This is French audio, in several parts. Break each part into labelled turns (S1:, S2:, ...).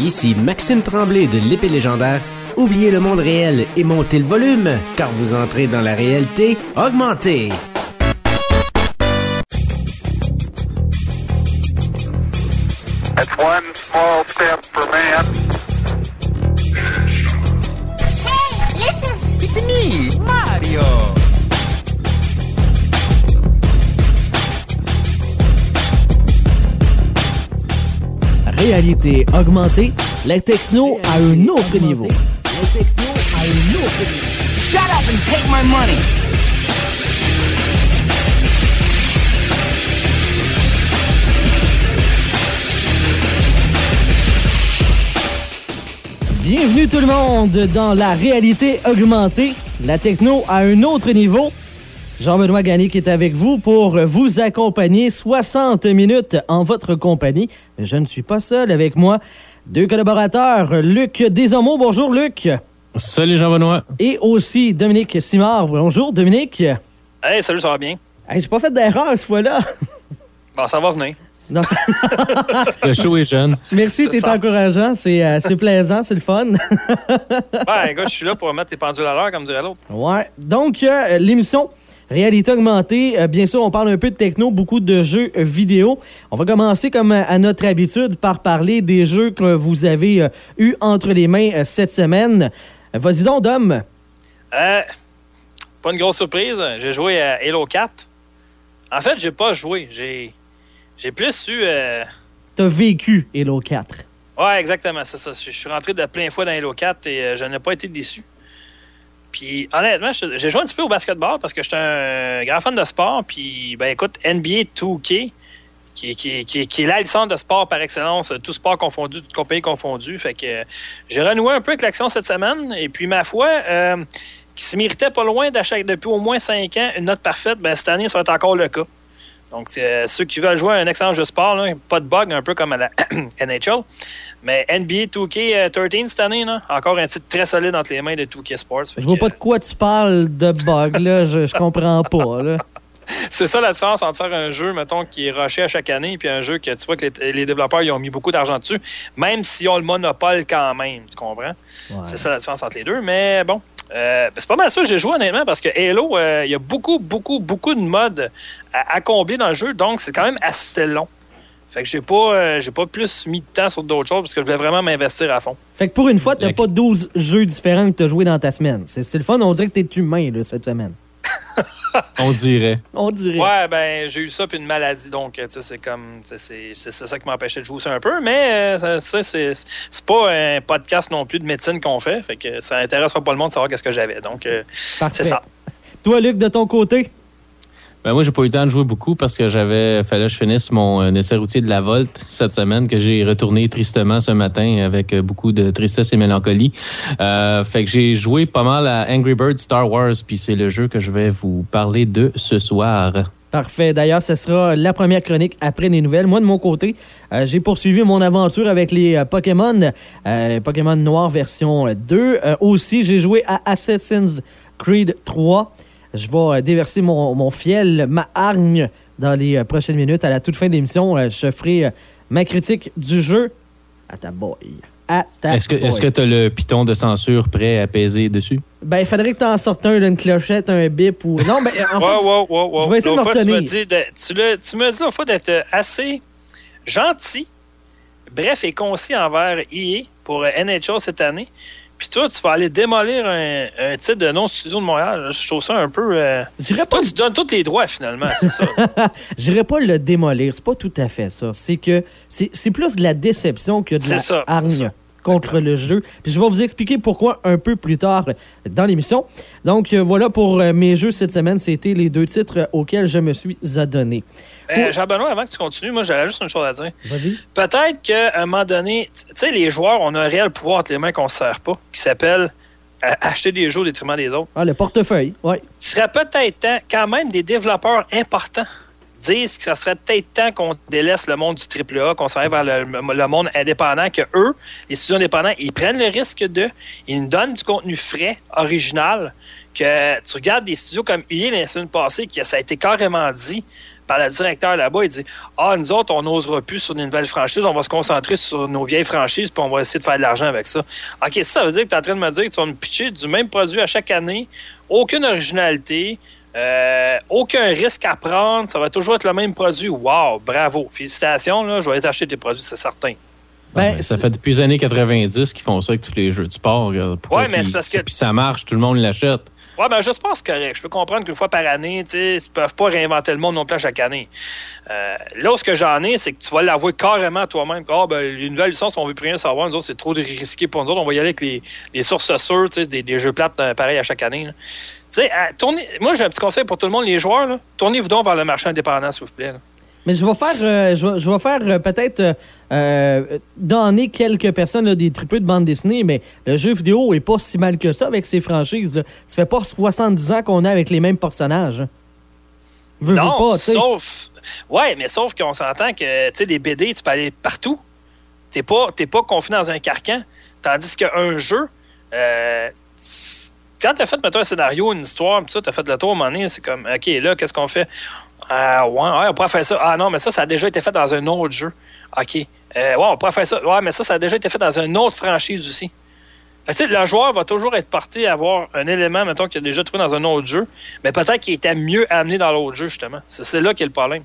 S1: Ici Maxime Tremblay de l'épée légendaire. Oubliez le monde réel et montez le volume, car vous entrez dans la réalité augmentée.
S2: It's one small step for man.
S3: Hey, listen.
S4: It's me, Mario.
S5: Réalité augmentée, la techno à un autre niveau. La techno à un autre niveau.
S4: Shut up and take my money.
S5: Bienvenue tout le monde dans la réalité augmentée, la techno à un autre niveau. Jean-Benoît Gagné qui est avec vous pour vous accompagner 60 minutes en votre compagnie. Mais je ne suis pas seul avec moi. Deux collaborateurs, Luc Desormeaux. Bonjour Luc.
S6: Salut Jean-Benoît.
S5: Et aussi Dominique Simard. Bonjour Dominique.
S7: Hey, salut, ça va bien?
S5: Hey, j'ai pas fait d'erreur cette fois-là.
S7: Bon, ça va venir.
S5: Non, ça-
S6: Le show est jeune.
S5: Merci, t'es
S7: ça.
S5: encourageant. C'est euh, c'est plaisant, c'est le fun.
S7: Ouais, gars, je suis là pour mettre les pendules à l'heure, comme dirait l'autre.
S5: Ouais. Donc, euh, l'émission Réalité augmentée, euh, bien sûr, on parle un peu de techno, beaucoup de jeux vidéo. On va commencer, comme à notre habitude, par parler des jeux que vous avez eus entre les mains euh, cette semaine. Vas-y donc, Dom.
S7: Euh, pas une grosse surprise, j'ai joué à Halo 4. En fait, j'ai pas joué. J'ai j'ai plus eu. euh,
S5: T'as vécu Halo 4.
S7: Ouais, exactement, c'est ça. Je suis rentré de plein fois dans Halo 4 et euh, je n'ai pas été déçu. Puis, honnêtement, j'ai joué un petit peu au basketball parce que j'étais un grand fan de sport. Puis, ben écoute, NBA 2K, qui, qui, qui, qui est la licence de sport par excellence, tout sport confondu, toute compagnie confondue. Fait que j'ai renoué un peu avec l'action cette semaine. Et puis, ma foi, euh, qui se méritait pas loin d'acheter depuis au moins 5 ans une note parfaite, ben cette année, ça va être encore le cas. Donc, c'est, euh, ceux qui veulent jouer à un excellent jeu de sport, là, pas de bug, un peu comme à la NHL. Mais NBA 2K13 cette année, là, encore un titre très solide entre les mains de 2K Sports.
S5: Je vois
S7: que,
S5: pas de quoi tu parles de bug, là. Je, je comprends pas, là.
S7: C'est ça la différence entre faire un jeu, mettons, qui est rushé à chaque année, puis un jeu que tu vois que les, les développeurs ils ont mis beaucoup d'argent dessus, même s'ils ont le monopole quand même, tu comprends? C'est ça la différence entre les deux. Mais bon, euh, c'est pas mal ça que j'ai joué honnêtement, parce que Halo, euh, il y a beaucoup, beaucoup, beaucoup de modes à, à combler dans le jeu, donc c'est quand même assez long. Fait que j'ai pas, euh, j'ai pas plus mis de temps sur d'autres choses, parce que je voulais vraiment m'investir à fond.
S5: Fait que pour une fois, t'as pas 12 jeux différents que t'as joué dans ta semaine. C'est c'est le fun, on dirait que t'es humain, là, cette semaine.
S6: On dirait.
S5: On dirait.
S7: Ouais, ben, j'ai eu ça puis une maladie, donc, c'est comme, c'est- c'est c'est- c'est ça qui m'empêchait de jouer ça un peu, mais euh, ça, ça, c'est c'est pas un podcast non plus de médecine qu'on fait, fait que ça intéressera pas le monde de savoir qu'est-ce que j'avais, donc, euh, c'est ça.
S5: Toi, Luc, de ton côté?
S6: Ben moi, j'ai pas eu le temps de jouer beaucoup parce que j'avais fallait que je finisse mon euh, essai routier de la Volte cette semaine que j'ai retourné tristement ce matin avec euh, beaucoup de tristesse et mélancolie. Euh, fait que j'ai joué pas mal à Angry Birds Star Wars, puis c'est le jeu que je vais vous parler de ce soir.
S5: Parfait. D'ailleurs, ce sera la première chronique après les nouvelles. Moi, de mon côté, j'ai poursuivi mon aventure avec les Pokémon, Pokémon Noir version 2. Euh, aussi, j'ai joué à Assassin's Creed 3. Je vais euh, déverser mon, mon fiel, ma hargne dans les euh, prochaines minutes. À la toute fin de l'émission, euh, je ferai euh, ma critique du jeu à ta boy. À ta
S6: Est-ce que est-ce que tu as le piton de censure prêt à peser dessus?
S5: Ben, il faudrait que tu en sortes un, une clochette, un bip ou. Non, ben, en fait.
S7: wow, wow, wow, wow.
S5: je vais essayer de me retenir.
S7: tu, m'as dit l'autre fois d'être assez gentil, bref et concis envers EA pour NHL cette année. Puis toi, tu vas aller démolir un, un titre de non-studio de Montréal. Je trouve ça un peu. euh,
S5: pas
S7: Toi, tu donnes tous les droits finalement, c'est ça.
S5: J'irais pas le démolir. C'est pas tout à fait ça. C'est que c'est plus de la déception que de la
S7: ça,
S5: hargne. Contre le jeu. Puis je vais vous expliquer pourquoi un peu plus tard dans l'émission. Donc euh, voilà pour euh, mes jeux cette semaine. C'était les deux titres auxquels je me suis adonné.
S7: Euh, Jean-Benoît, avant que tu continues, moi, j'avais juste une chose à dire.
S5: Vas-y.
S7: Peut-être qu'à un moment donné, tu sais, les joueurs, on a un réel pouvoir entre les mains qu'on ne se sert pas, qui s'appelle euh, acheter des jeux au détriment des autres.
S5: Ah, le portefeuille. Ouais.
S7: Il serait peut-être temps, quand même, des développeurs importants disent que ça serait peut-être temps qu'on délaisse le monde du AAA, qu'on s'en vers le, le monde indépendant, que eux, les studios indépendants, ils prennent le risque de, ils nous donnent du contenu frais, original, que tu regardes des studios comme EA la semaine passée, que ça a été carrément dit, par le directeur là-bas. Il dit Ah, nous autres, on n'osera plus sur une nouvelle franchise, on va se concentrer sur nos vieilles franchises, puis on va essayer de faire de l'argent avec ça. OK, ça, ça veut dire que tu es en train de me dire que tu vas me pitcher du même produit à chaque année, aucune originalité. Euh, aucun risque à prendre, ça va toujours être le même produit. Wow, bravo, félicitations, là, je vais les acheter tes produits, c'est certain.
S5: Ben,
S6: Ouais, ça
S5: c'est-
S6: fait depuis les années 90 qu'ils font ça avec tous les jeux de sport. regarde. Pourquoi
S7: Ouais, mais c'est parce que-
S6: Puis ça marche, tout le monde l'achète.
S7: Ouais, ben, je pense que c'est correct. Je peux comprendre qu'une fois par année, tu sais, ils peuvent pas réinventer le monde non plus à chaque année. Euh, là, ce que j'en ai, c'est que tu vas l'avouer carrément toi-même. Ah, ben, les nouvelles licences, on veut plus rien savoir. Nous autres, c'est trop risqué pour nous autres. On va y aller avec les, les sources sûres, tu sais, des, des jeux plates euh, pareils à chaque année. là. À- tournez- moi, j'ai un petit conseil pour tout le monde, les joueurs, là. Tournez-vous donc vers le marché indépendant, s'il vous plaît. là.
S5: Mais je vais faire, euh, je vais, je vais faire euh, peut-être euh, euh, donner quelques personnes là, des tripeux de bande dessinée, mais le jeu vidéo est pas si mal que ça avec ces franchises. Là. Ça fait pas 70 ans qu'on est avec les mêmes personnages. Veux, veux
S7: non,
S5: pas, tu sais.
S7: sauf. Ouais, mais sauf qu'on s'entend que, tu sais, des BD, tu peux aller partout. T'es pas, t'es pas confiné dans un carcan. Tandis qu'un jeu, quand t'as fait, mettons, un scénario, une histoire, ça, t'as fait le tour à moment c'est comme, OK, là, qu'est-ce qu'on fait? Ah, ouais, ouais, on pourrait faire ça. Ah non, mais ça, ça a déjà été fait dans un autre jeu. OK. Euh, ouais, on pourrait faire ça. Ouais, mais ça, ça a déjà été fait dans une autre franchise aussi. Fait que, tu le joueur va toujours être porté à avoir un élément, mettons, qu'il a déjà trouvé dans un autre jeu, mais peut-être qu'il était mieux amené dans l'autre jeu, justement. C'est là qu'est le problème.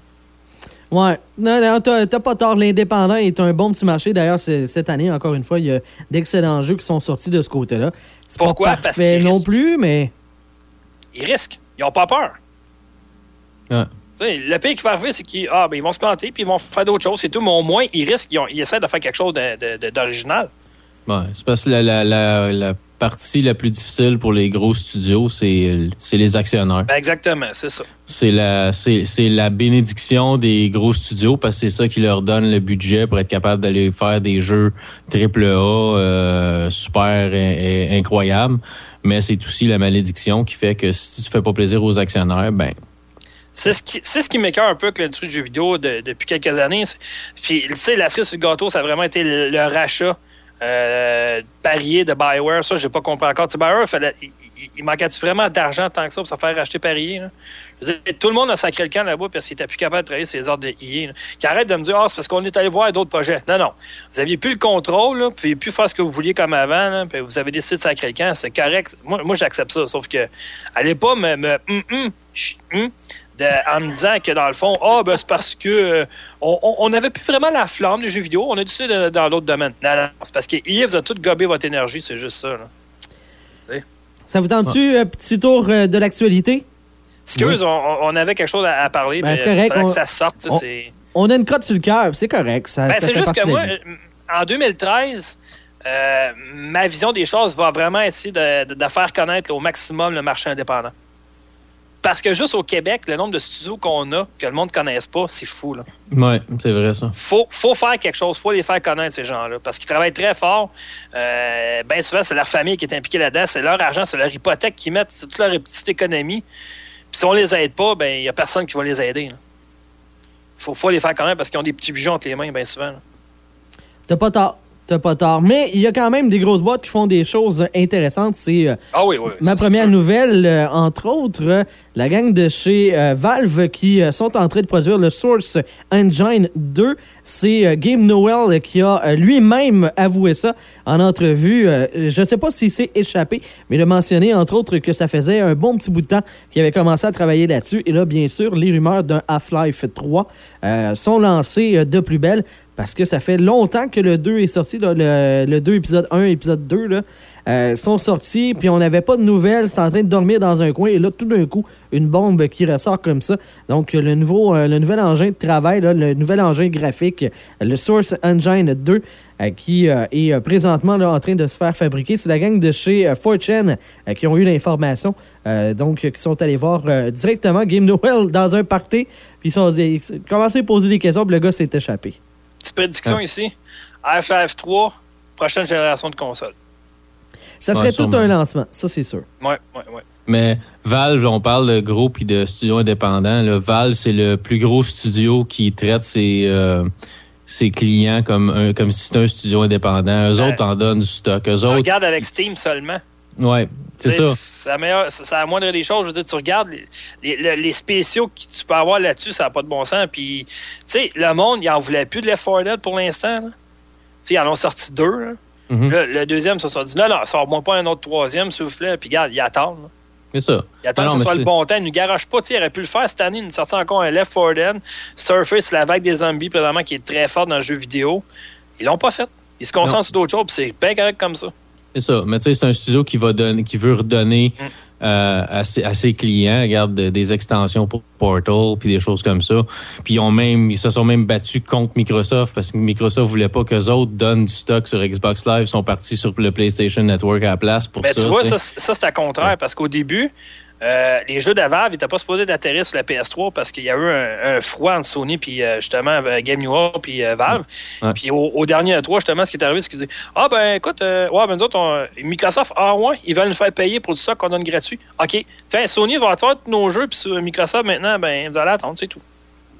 S5: Ouais. Non, non, t'as pas tort. L'indépendant est un bon petit marché. D'ailleurs, cette année, encore une fois, il y a d'excellents jeux qui sont sortis de ce côté-là. C'est pas
S7: Pourquoi? Parce qu'ils
S5: non
S7: risquent.
S5: plus, mais.
S7: Ils risquent. Ils n'ont pas peur.
S6: Ouais.
S7: Tu sais, le pire qui va arriver, c'est qu'ils ah, ben, ils vont se planter puis ils vont faire d'autres choses, c'est tout. Mais au moins, ils risquent. Ils, ont- ils essaient de faire quelque chose d'original.
S6: Ouais, c'est parce que la, la, la, la partie la plus difficile pour les gros studios, c'est c'est les actionnaires.
S7: Ben, exactement, c'est ça.
S6: C'est la, la bénédiction des gros studios parce que c'est ça qui leur donne le budget pour être capable d'aller faire des jeux triple A euh, super et- et incroyables. Mais c'est aussi la malédiction qui fait que si tu fais pas plaisir aux actionnaires, ben
S7: C'est ce qui, c'est ce qui m'écœure un peu avec l'industrie du jeu vidéo de- depuis quelques années. Puis, tu sais, la cerise sur le gâteau, ça a vraiment été le, le rachat euh, parier de Bioware. Ça, j'ai pas compris encore. Tu sais, Bioware, il, il- manquait-tu vraiment d'argent tant que ça pour se faire racheter parier? Je veux dire, tout le monde a sacré le camp là-bas parce qu'il était plus capable de travailler sur les ordres de EA. là. Qui arrête de me dire, ah, c'est parce qu'on est allé voir d'autres projets. Non, non. Vous aviez plus le contrôle, là, vous pouviez plus faire ce que vous vouliez comme avant, puis vous avez décidé de sacrer le camp. C'est correct. Moi, moi j'accepte ça. Sauf que, allez pas me, hum, hum, hum, de- en me disant que dans le fond, ah, ben, c'est parce que euh, on- n'avait plus vraiment la flamme des jeux vidéo, on a décidé de- dans l'autre domaine. Non, non, c'est parce que EA vous a tout gobé votre énergie, c'est juste ça. Là.
S5: Ça vous tente-tu, un petit tour euh, de l'actualité?
S7: Excuse, on, on- on avait quelque chose à, à parler,
S5: Ben,
S7: mais
S5: correct,
S7: fallait
S5: on-
S7: que ça sorte.
S5: on-
S7: c'est-
S5: On a une crotte sur le cœur, c'est correct. Ça,
S7: Ben,
S5: ça
S7: c'est
S5: fait
S7: juste que moi, euh, en 2013, euh, ma vision des choses va vraiment essayer de, de- de faire connaître au maximum le marché indépendant. Parce que juste au Québec, le nombre de studios qu'on a, que le monde ne connaisse pas, c'est fou. Là.
S6: ouais, c'est vrai ça.
S7: faut, faut faire quelque chose, faut les faire connaître, ces gens-là, parce qu'ils travaillent très fort. Euh, bien souvent, c'est leur famille qui est impliquée là-dedans, c'est leur argent, c'est leur hypothèque qu'ils mettent, c'est toute leur petite économie. Puis si on les aide pas, ben il n'y a personne qui va les aider. Il faut, faut les faire connaître parce qu'ils ont des petits bijoux entre les mains, bien souvent. là.
S5: T'as pas tort. T'as pas tort. Mais il y a quand même des grosses boîtes qui font des choses intéressantes. C'est euh,
S7: Ah oui, oui.
S5: ma première
S7: sûr.
S5: nouvelle, euh, entre autres, euh, la gang de chez Valve qui sont en train de produire le Source Engine 2. C'est Game Noel qui a lui-même avoué ça en entrevue. Je ne sais pas s'il s'est échappé, mais il a mentionné, entre autres, que ça faisait un bon petit bout de temps qu'il avait commencé à travailler là-dessus. Et là, bien sûr, les rumeurs d'un Half-Life 3 euh, sont lancées de plus belle parce que ça fait longtemps que le 2 est sorti, le, le 2 épisode 1, épisode 2, là, euh, sont sortis, puis on n'avait pas de nouvelles, c'est en train de dormir dans un coin, et là, tout d'un coup, une bombe qui ressort comme ça. Donc, le, nouveau, euh, le nouvel engin de travail, le nouvel engin graphique, le Source Engine 2, euh, qui est présentement là, en train de se faire fabriquer. C'est la gang de chez 4chan euh, qui ont eu l'information, donc qui sont allés voir directement Game Noel dans un party, puis ils ont commencé à poser des questions, puis le gars s'est échappé.
S7: Petite prédiction ici. Half-Life 3, prochaine génération de consoles.
S5: Ça serait
S6: Ouais,
S5: tout un lancement, ça c'est sûr.
S7: Ouais, ouais, ouais.
S6: Mais Valve, on parle de gros puis de studios indépendants. Là. Valve, c'est le plus gros studio qui traite ses, euh, ses clients comme, un, comme si c'était un studio indépendant. Eux
S7: Ouais.
S6: autres en donnent du stock. Eux autres,
S7: Regarde avec Steam seulement.
S6: Ouais, C'est ça.
S7: Meilleure, c'est c'est la moindre des choses. Je veux dire, tu regardes les, les- les- les spéciaux que tu peux avoir là-dessus, ça n'a pas de bon sens. Puis, tu sais, le monde, il en voulait plus de Left 4 Dead pour l'instant. Tu sais, ils en ont sorti deux. là.
S6: Mhm.
S7: Le deuxième, ça s'est dit, non, non, sors-moi pas un autre troisième, s'il vous plaît. Puis, regarde, ils attendent.
S6: C'est ça.
S7: Ils attendent
S6: non,
S7: que ce soit le bon temps. Ils ne garagent pas. Tu sais, ils auraient pu le faire cette année. Ils nous sortent encore un Left 4 Dead. Surface, la vague des zombies, présentement, qui est très forte dans le jeu vidéo. Ils l'ont pas fait. Ils se concentrent
S6: Non.
S7: sur d'autres choses, puis c'est bien correct comme ça.
S6: C'est ça. Mais tu sais, c'est un studio qui va donner, qui veut redonner
S7: Mm.
S6: euh, à, ses, à ses clients, regarde, de- des extensions pour Portal, puis des choses comme ça. Puis ils ont même, ils se sont même battus contre Microsoft parce que Microsoft voulait pas qu'eux autres donnent du stock sur Xbox Live. Ils sont partis sur le PlayStation Network à la place pour
S7: Mais
S6: ça.
S7: tu vois, ça, ça c'est à contraire, parce qu'au début, euh, les jeux d'Avalve n'étaient pas supposés d'atterrir sur la PS3 parce qu'il y a eu un, un froid entre Sony puis euh, justement euh, Game New puis euh, Valve.
S6: Ouais.
S7: Puis au, au dernier 3 justement, ce qui est arrivé, c'est qu'ils disaient Ah ben écoute, euh, ouais, ben nous autres, on- Microsoft, ah ouais, ils veulent nous faire payer pour du stock qu'on donne gratuit. OK. Tiens, Sony va avoir tous nos jeux, puis sur Microsoft maintenant, ben vous allez attendre, c'est tout.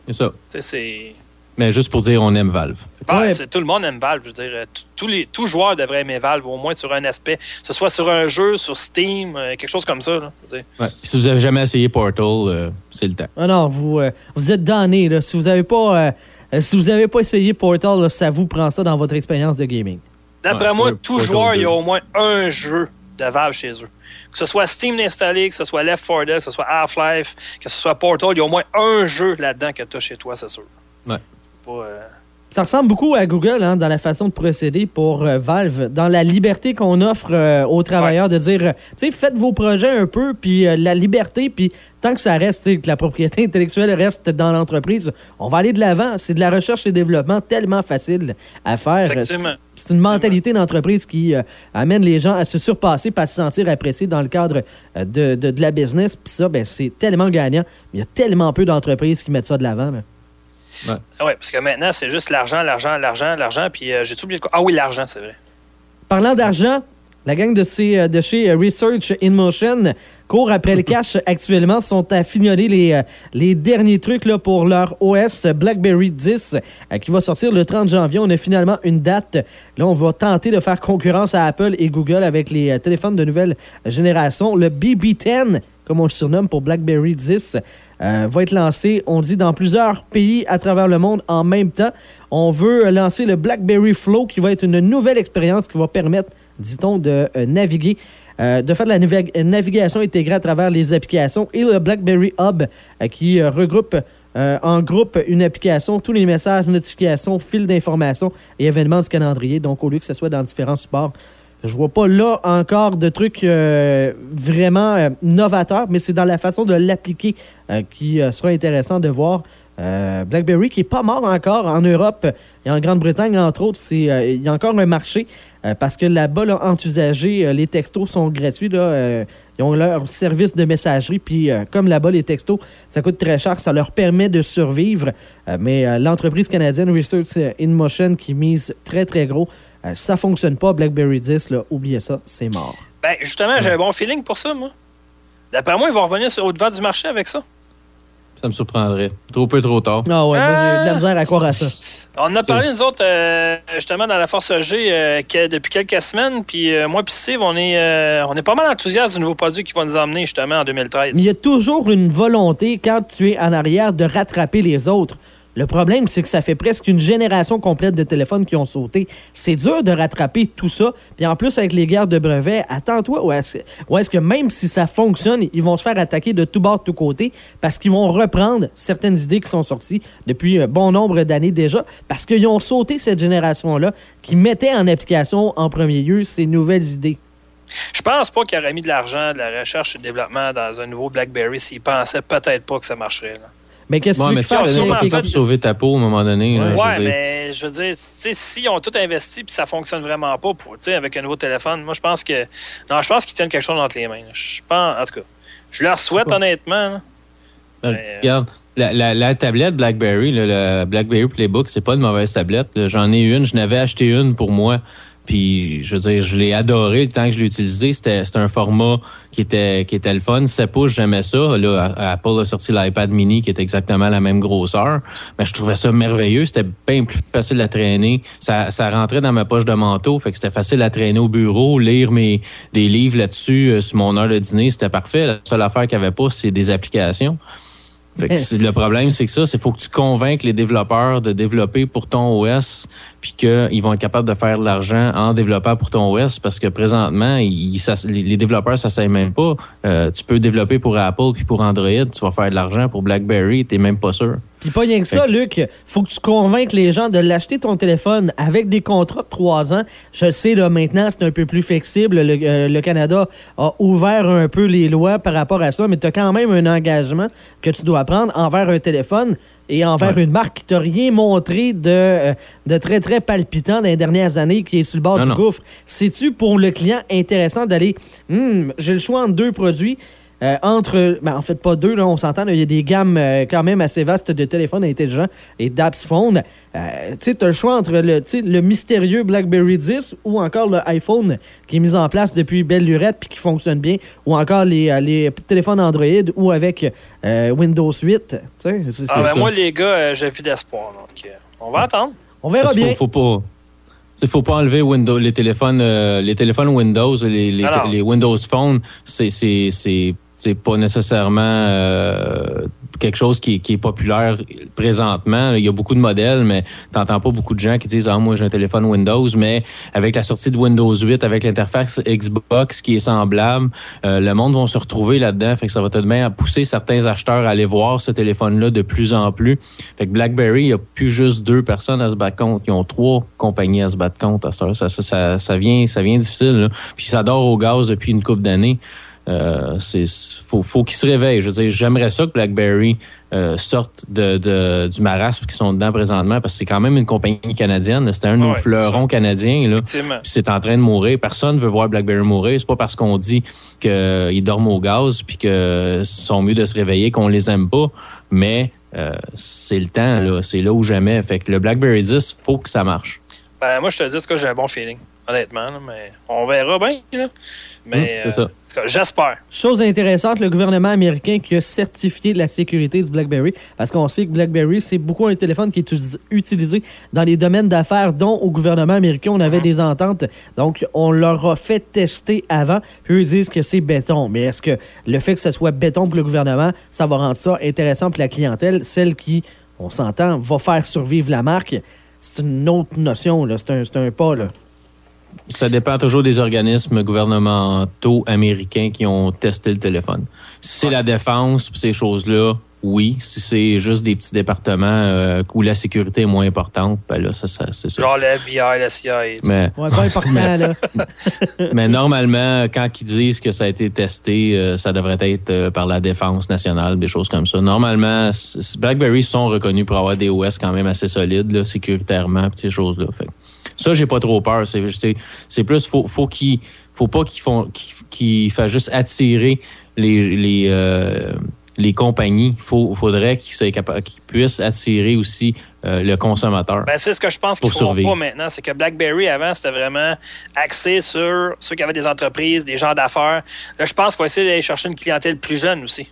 S6: C'est ça.
S7: Tu sais, c'est.
S6: Mais juste pour dire, on aime Valve.
S7: Ben,
S5: Ouais.
S7: c'est- tout le monde aime Valve. Je veux dire, euh, tous les tous joueurs devraient aimer Valve, au moins sur un aspect, que ce soit sur un jeu, sur Steam, euh, quelque chose comme ça. Là.
S6: Ouais. Si vous avez jamais essayé Portal, euh, c'est le temps.
S5: Ah non, vous, euh, vous êtes damnés. Là. Si vous n'avez pas, si vous avez pas essayé Portal, là, ça vous prend ça dans votre expérience de gaming.
S7: D'après
S6: Ouais,
S7: moi, tout
S6: Portal
S7: joueur, il y a
S6: 2.
S7: au moins un jeu de Valve chez eux. Que ce soit Steam installé, que ce soit Left 4 Dead, que ce soit Half-Life, que ce soit Portal, il y a au moins un jeu là-dedans que tu as chez toi, c'est sûr.
S6: Ouais.
S7: Pas, euh,
S5: Ça ressemble beaucoup à Google hein, dans la façon de procéder pour euh, Valve, dans la liberté qu'on offre euh, aux travailleurs de dire, tu sais, faites vos projets un peu, puis euh, la liberté, puis tant que ça reste, que la propriété intellectuelle reste dans l'entreprise, on va aller de l'avant. C'est de la recherche et développement tellement facile à faire. C'est une mentalité d'entreprise qui amène les gens à se surpasser, pas à se sentir appréciés dans le cadre de, de, de la business. Puis ça, ben, c'est tellement gagnant. Mais il y a tellement peu d'entreprises qui mettent ça de l'avant.
S7: Ah ouais, parce que maintenant, c'est juste l'argent, l'argent, l'argent, l'argent, puis euh, j'ai oublié de quoi? Ah oui, l'argent, c'est vrai.
S5: Parlant d'argent, la gang de, ces, euh, de chez euh, Research in Motion court après le cash actuellement, sont à fignoler les, les derniers trucs là, pour leur OS BlackBerry 10 euh, qui va sortir le 30 janvier. On a finalement une date. Là, on va tenter de faire concurrence à Apple et Google avec les téléphones de nouvelle génération. Le BB10 comme on le surnomme pour BlackBerry 10, euh, va être lancé, on dit, dans plusieurs pays à travers le monde en même temps. On veut lancer le BlackBerry Flow, qui va être une nouvelle expérience qui va permettre, dit-on, de euh, naviguer, euh, de faire de la navi- navigation intégrée à travers les applications et le BlackBerry Hub, qui regroupe en groupe une application, tous les messages, notifications, fils d'informations et événements du calendrier. Donc, au lieu que ce soit dans différents supports, je vois pas là encore de trucs euh, vraiment euh, novateurs, mais c'est dans la façon de l'appliquer euh, qui sera intéressant de voir. Euh, BlackBerry qui est pas mort encore en Europe et en Grande-Bretagne, entre autres, c'est euh, il y a encore un marché euh, parce que là-bas, là, en usagé, les textos sont gratuits. Là, ils ont leur service de messagerie, puis comme là-bas, les textos, ça coûte très cher, ça leur permet de survivre. Mais l'entreprise canadienne Research in Motion qui mise très, très gros, ça fonctionne pas, BlackBerry 10, là, oubliez ça, c'est mort.
S7: Ben, justement, j'ai un bon feeling pour ça, moi. D'après moi, ils vont revenir sur, au devant du marché avec ça.
S6: Ça me surprendrait. Trop peu, trop tard.
S5: Ah ouais, moi j'ai de la
S7: Ah!
S5: misère à croire à ça.
S7: On en a parlé, nous autres, euh, justement, dans la Force G euh, que- depuis quelques semaines. Puis euh, moi, puis Steve, on est, euh, on est pas mal enthousiastes du nouveau produit qui va nous emmener, justement, en 2013.
S5: Mais il y a toujours une volonté, quand tu es en arrière, de rattraper les autres. Le problème, c'est que ça fait presque une génération complète de téléphones qui ont sauté. C'est dur de rattraper tout ça. Puis en plus, avec les guerres de brevets, attends-toi, ou est-ce que même si ça fonctionne, ils vont se faire attaquer de tout bord, de tous côtés, parce qu'ils vont reprendre certaines idées qui sont sorties depuis un bon nombre d'années déjà, parce qu'ils ont sauté cette génération-là, qui mettait en application en premier lieu ces nouvelles idées.
S7: Je pense pas qu'il aurait mis de l'argent, de la recherche et de développement dans un nouveau BlackBerry s'il pensait peut-être pas que ça marcherait.
S5: Mais qu'est-ce que
S6: Ouais,
S5: tu
S6: mais pas
S7: fait-
S6: sauver ta peau à un moment donné. là, je
S7: Ouais,
S6: veux dire.
S7: mais je veux dire, tu sais, s'ils ont tout investi puis ça fonctionne vraiment pas pour, tu sais, avec un nouveau téléphone, moi, je pense que. Non, je pense qu'ils tiennent quelque chose entre les mains. Je pense, en tout cas, je leur souhaite honnêtement. là.
S6: Ben,
S7: Mais-
S6: Regarde, la, la- la tablette BlackBerry, là, la BlackBerry Playbook, c'est pas une mauvaise tablette. J'en ai une, je n'avais acheté une pour moi Puis, je veux dire, je l'ai adoré le temps que je l'ai utilisé. C'était un format qui était, qui était le fun. 7 pouces, j'aimais ça. Là, Apple a sorti l'iPad mini qui est exactement la même grosseur. Mais je trouvais ça merveilleux. C'était bien plus facile à traîner. Ça, ça rentrait dans ma poche de manteau. Fait que c'était facile à traîner au bureau, lire mes, des livres là-dessus euh, sur mon heure de dîner. C'était parfait. La seule affaire qu'il n'y avait pas, c'est des applications. Fait que c'est- le problème, c'est que ça, c'est faut que tu convainques les développeurs de développer pour ton OS, puis qu'ils vont être capables de faire de l'argent en développant pour ton OS, parce que présentement, ils, ça- les développeurs, ça ne même pas. Euh, tu peux développer pour Apple puis pour Android, tu vas faire de l'argent pour BlackBerry, t'es même pas sûr.
S5: Puis pas rien que ça, Luc. Faut que tu convainques les gens de l'acheter ton téléphone avec des contrats de trois ans. Je le sais, là, maintenant, c'est un peu plus flexible. Le, euh, le Canada a ouvert un peu les lois par rapport à ça, mais tu as quand même un engagement que tu dois prendre envers un téléphone et envers une marque qui t'a rien montré de, euh, de très, très palpitant dans les dernières années, qui est sur le bord
S6: Non,
S5: du
S6: non.
S5: gouffre. C'est-tu pour le client intéressant d'aller, Hmm, j'ai le choix entre deux produits? Euh, entre, ben, en fait, pas deux, là, on s'entend, il y a des gammes euh, quand même assez vastes de téléphones intelligents et d'apps phone. Euh, tu sais, tu as le choix entre le, tu sais, le mystérieux BlackBerry 10 ou encore le iPhone qui est mis en place depuis belle lurette puis qui fonctionne bien, ou encore les, euh, les téléphones Android ou avec euh, Windows 8. Tu sais, c'est-
S7: Ah, ben,
S6: ça.
S7: moi, les gars, euh, j'ai vu d'espoir. Donc, on va attendre.
S5: on verra bien.
S6: Faut, faut pas. Il faut pas enlever Windows, les téléphones, euh, les téléphones Windows, les, les,
S7: Ah
S6: les
S7: c'est-
S6: Windows Phone, c'est c'est pas nécessairement euh, quelque chose qui, est- populaire présentement. Il y a beaucoup de modèles, mais t'entends pas beaucoup de gens qui disent ah moi j'ai un téléphone Windows, mais avec la sortie de Windows 8, avec l'interface Xbox qui est semblable, euh, le monde va se retrouver là-dedans. Fait que ça va tout de même pousser certains acheteurs à aller voir ce téléphone-là de plus en plus. Fait que BlackBerry, il n'y a plus juste deux personnes à se battre contre. Ils ont trois compagnies à se battre contre à. Ça, ça, ça, ça vient, ça vient difficile. là. Puis ça dort au gaz depuis une couple d'années. Euh, c'est faut, faut qu'ils se réveillent. Je veux dire, j'aimerais ça que BlackBerry euh, sorte de, de- du marasme qu'ils sont dedans présentement parce que c'est quand même une compagnie canadienne. C'était un de nos
S7: Ouais,
S6: fleurons canadiens. Là. C'est en train de mourir. Personne veut voir BlackBerry mourir. C'est pas parce qu'on dit qu'ils dorment au gaz puis que sont mieux de se réveiller qu'on les aime pas. Mais euh, c'est le temps, là. C'est là ou jamais. Fait que le BlackBerry 10, faut que ça marche.
S7: Ben, moi, je te dis que j'ai un bon feeling, honnêtement. là, mais on verra bien. là. Mais
S6: Hum,
S7: euh, cas, j'espère.
S5: Chose intéressante, le gouvernement américain qui a certifié la sécurité du BlackBerry, parce qu'on sait que BlackBerry, c'est beaucoup un téléphone qui est utilisé dans les domaines d'affaires, dont au gouvernement américain, on avait des ententes. Donc, on leur a fait tester avant, puis eux ils disent que c'est béton. Mais est-ce que le fait que ce soit béton pour le gouvernement, ça va rendre ça intéressant pour la clientèle, celle qui, on s'entend, va faire survivre la marque? C'est une autre notion, là. C'est un, c'est un pas, là.
S6: Ça dépend toujours des organismes gouvernementaux américains qui ont testé le téléphone. Si c'est la défense, ces choses-là, oui. Si c'est juste des petits départements euh, où la sécurité est moins importante, ben là, ça, ça c'est sûr.
S7: Genre le FBI, la CIA.
S6: Mais,
S5: Ouais, pas important, là.
S6: mais normalement, quand ils disent que ça a été testé, euh, ça devrait être euh, par la défense nationale, des choses comme ça. Normalement, BlackBerry sont reconnus pour avoir des OS quand même assez solides, là, sécuritairement, ces choses-là. Fait que ça, j'ai pas trop peur. C'est, plus, faut, faut qu'ils, faut pas qu'ils font, fassent juste attirer les, les, euh, les compagnies. Faut, faudrait qu'ils soient capables, qu'ils puissent attirer aussi euh, le consommateur.
S7: Ben, c'est ce que je pense qu'ils
S6: survivre.
S7: pas maintenant. C'est que BlackBerry, avant, c'était vraiment axé sur ceux qui avaient des entreprises, des gens d'affaires. Là, je pense qu'on va essayer d'aller chercher une clientèle plus jeune aussi.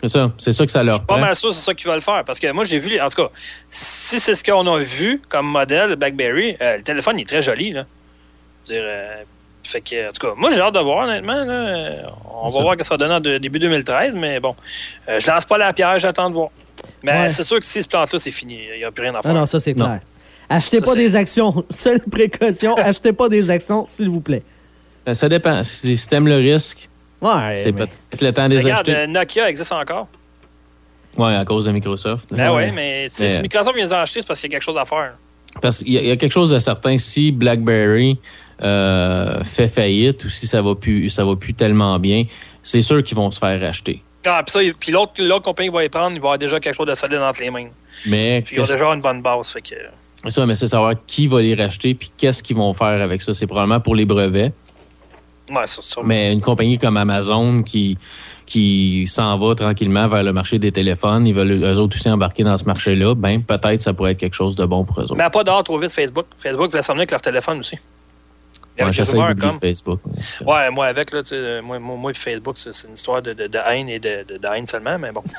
S6: C'est ça, c'est ça que ça
S7: Je
S6: leur
S7: suis pas mal sûr que c'est ça qu'ils veulent faire. Parce que moi, j'ai vu, les- en tout cas, si c'est ce qu'on a vu comme modèle BlackBerry, euh, le téléphone il est très joli. Là. Je veux dire, euh, fait que, en tout cas, moi, j'ai hâte de voir, honnêtement. là. On va
S6: ça.
S7: voir ce que ça va donner en de- début 2013, mais bon, euh, je lance pas la pierre, j'attends de voir. Mais
S5: Ouais.
S7: c'est sûr que si se plante là, c'est fini. Il n'y a plus rien à faire.
S5: Ah non, ça, c'est
S6: Non.
S5: clair. Achetez
S7: Ça,
S5: pas des actions. Seule précaution, achetez pas des actions, s'il vous plaît.
S6: Ben, Ça dépend. Si, si t'aimes le risque,
S5: Ouais,
S6: c'est
S5: mais-
S6: peut-être le temps de les
S7: Regarde,
S6: acheter.
S7: euh, Nokia existe encore.
S6: Oui, à cause de Microsoft.
S7: Ben
S5: Ouais.
S7: oui, mais si
S6: Mais-
S7: si Microsoft vient les acheter, c'est parce qu'il y a quelque chose à faire.
S6: Parce qu'il y, a- il y a quelque chose de certain. Si BlackBerry euh, fait faillite ou si ça va plus, ça va plus tellement bien, c'est sûr qu'ils vont se faire racheter.
S7: Ah, puis ça, il- puis l'autre l'autre compagnie qui va y prendre, il va avoir déjà quelque chose de solide entre les mains.
S6: Mais
S7: Puis ils ont déjà une bonne base. Fait que,
S6: ça, mais c'est savoir qui va les racheter puis qu'est-ce qu'ils vont faire avec ça. C'est probablement pour les brevets.
S7: Ouais,
S6: Mais une compagnie comme Amazon qui qui s'en va tranquillement vers le marché des téléphones, ils veulent eux autres aussi embarquer dans ce marché-là, ben peut-être ça pourrait être quelque chose de bon pour eux autres.
S7: Mais pas dehors trop vite Facebook. Facebook voulait s'emmener avec leur téléphone aussi. Il y avait des
S6: J'essaie
S7: rumeurs
S6: d'oublier
S7: comme.
S6: Facebook.
S7: Ouais, moi avec, là, tu sais, moi, moi, moi Facebook, c'est une histoire de, de- de haine et de, de- de haine seulement, mais bon.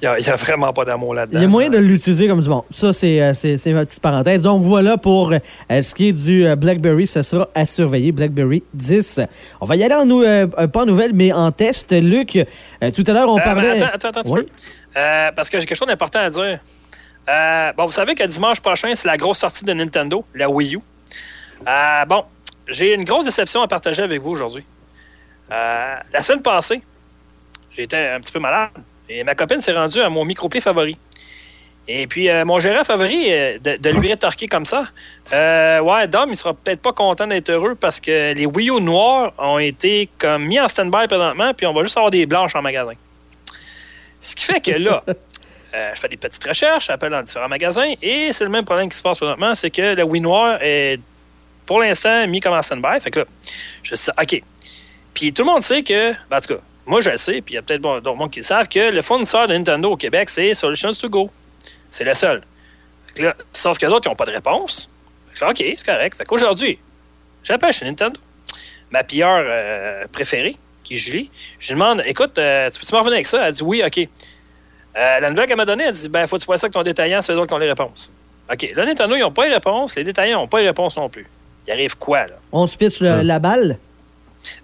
S7: Il n'y a, il y a vraiment pas d'amour là-dedans.
S5: Il y a moyen de l'utiliser comme du bon. Ça, c'est euh, ma petite parenthèse. Donc voilà pour euh, ce qui est du euh, BlackBerry. Ça sera à surveiller. BlackBerry 10. On va y aller en, nou- euh, euh, pas en nouvelle, mais en test. Luc, euh, tout à l'heure, on
S7: Euh,
S5: parlait.
S7: Attends, attends, attends,
S5: Oui.
S7: Euh, parce que j'ai quelque chose d'important à dire. Euh, bon, vous savez que dimanche prochain, c'est la grosse sortie de Nintendo, la Wii U. Euh, bon, j'ai une grosse déception à partager avec vous aujourd'hui. Euh, la semaine passée, j'étais un petit peu malade et ma copine s'est rendue à mon microplay favori. Et puis, euh, mon gérant favori, de, de lui rétorquer comme ça, ouais, Dom, il sera peut-être pas content d'être heureux parce que les Wii U noirs ont été comme mis en stand-by présentement, puis on va juste avoir des blanches en magasin. Ce qui fait que là, euh, je fais des petites recherches, j'appelle dans différents magasins, et c'est le même problème qui se passe présentement, c'est que le Wii noir est pour l'instant mis comme en stand-by. Fait que là, je sais, OK. Puis tout le monde sait que, ben, en tout cas, moi je le sais, puis il y a peut-être d'autres monde qui le savent, que le fournisseur de Nintendo au Québec, c'est Solutions to Go. C'est le seul. Fait que là, sauf que d'autres, ils n'ont pas de réponse. Fait que là, OK, c'est correct. Fait qu'aujourd'hui, j'appelle chez Nintendo ma pilleur euh, préférée, qui est Julie. Je lui demande Écoute, euh, tu peux-tu me revenir avec ça? Elle dit Oui, OK. Euh, la nouvelle qu'elle m'a donnée, elle dit Ben, faut que tu vois ça avec ton détaillant, c'est eux autres qui ont les réponses. OK. Là, Nintendo, ils n'ont pas les réponses. Les détaillants n'ont pas les réponses non plus. Il arrive quoi, là?
S5: On se pitch le- la balle?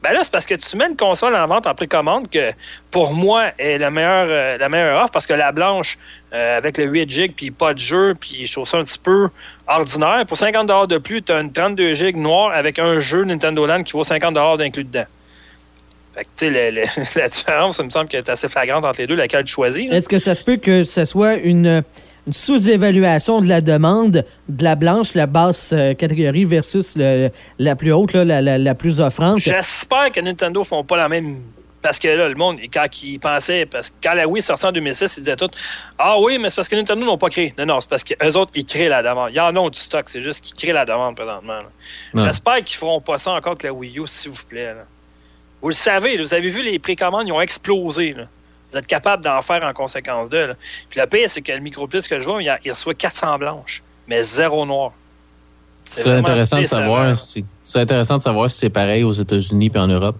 S7: Ben là, c'est parce que tu mets une console en vente en précommande que, pour moi, est la meilleure, euh, la meilleure offre parce que la blanche, euh, avec le 8 GB, puis pas de jeu, puis je trouve ça un petit peu ordinaire. Pour 50 de plus, tu as une 32 GB noire avec un jeu Nintendo Land qui vaut 50 d'inclus dedans. Fait que, tu sais, le- le- la différence, il me semble qu'elle est assez flagrante entre les deux, laquelle tu choisis. là.
S5: Est-ce que ça se peut que ce soit une, une sous-évaluation de la demande de la blanche, la basse euh, catégorie, versus le- la plus haute, là, la, la- la plus offrante?
S7: J'espère que Nintendo font pas la même. Parce que là, le monde, quand ils pensaient, parce que quand la Wii est sortie en 2006, ils disaient tout Ah oui, mais c'est parce que Nintendo n'ont pas créé. Non, non, c'est parce qu'eux autres, ils créent la demande. Ils en ont du stock, c'est juste qu'ils créent la demande présentement. J'espère qu'ils feront pas ça encore que la Wii U, s'il vous plaît. là. Vous le savez, là, vous avez vu les précommandes, ils ont explosé. là. Vous êtes capable d'en faire en conséquence d'eux. Puis le pire, c'est que le microplus que je vois, il, a- il reçoit 400 blanches, mais zéro noir.
S6: C'est intéressant de
S7: décevant.
S6: savoir. si- C'est intéressant de savoir si c'est pareil aux États-Unis et en Europe.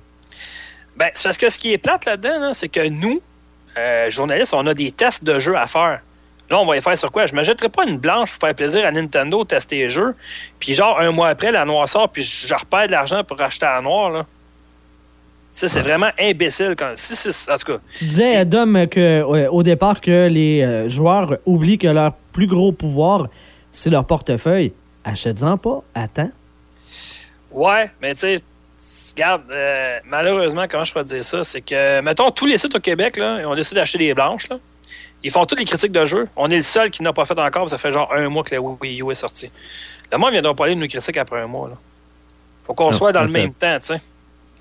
S7: Ben, c'est parce que ce qui est plate là-dedans, là, c'est que nous, euh, journalistes, on a des tests de jeux à faire. Là, on va les faire sur quoi? Je ne m'achèterai pas une blanche pour faire plaisir à Nintendo, tester les jeux. Puis genre, un mois après, la noire sort, puis je je repère de l'argent pour acheter la noire. Là. Ça, c'est vraiment imbécile. Quand... Si, si, en tout cas,
S5: Tu disais, Adam, que, au départ, que les euh, joueurs oublient que leur plus gros pouvoir, c'est leur portefeuille. Achète-en pas. Attends.
S7: ouais, mais tu sais, regarde, euh, malheureusement, comment je peux te dire ça? C'est que, mettons, tous les sites au Québec, là, ils ont décidé d'acheter des blanches. Là. Ils font toutes les critiques de jeu. On est le seul qui n'a pas fait encore, ça fait genre un mois que la Wii U est sortie. Le monde viendra pas aller de nos critiques après un mois. Là. Faut qu'on soit dans le même temps, tu sais.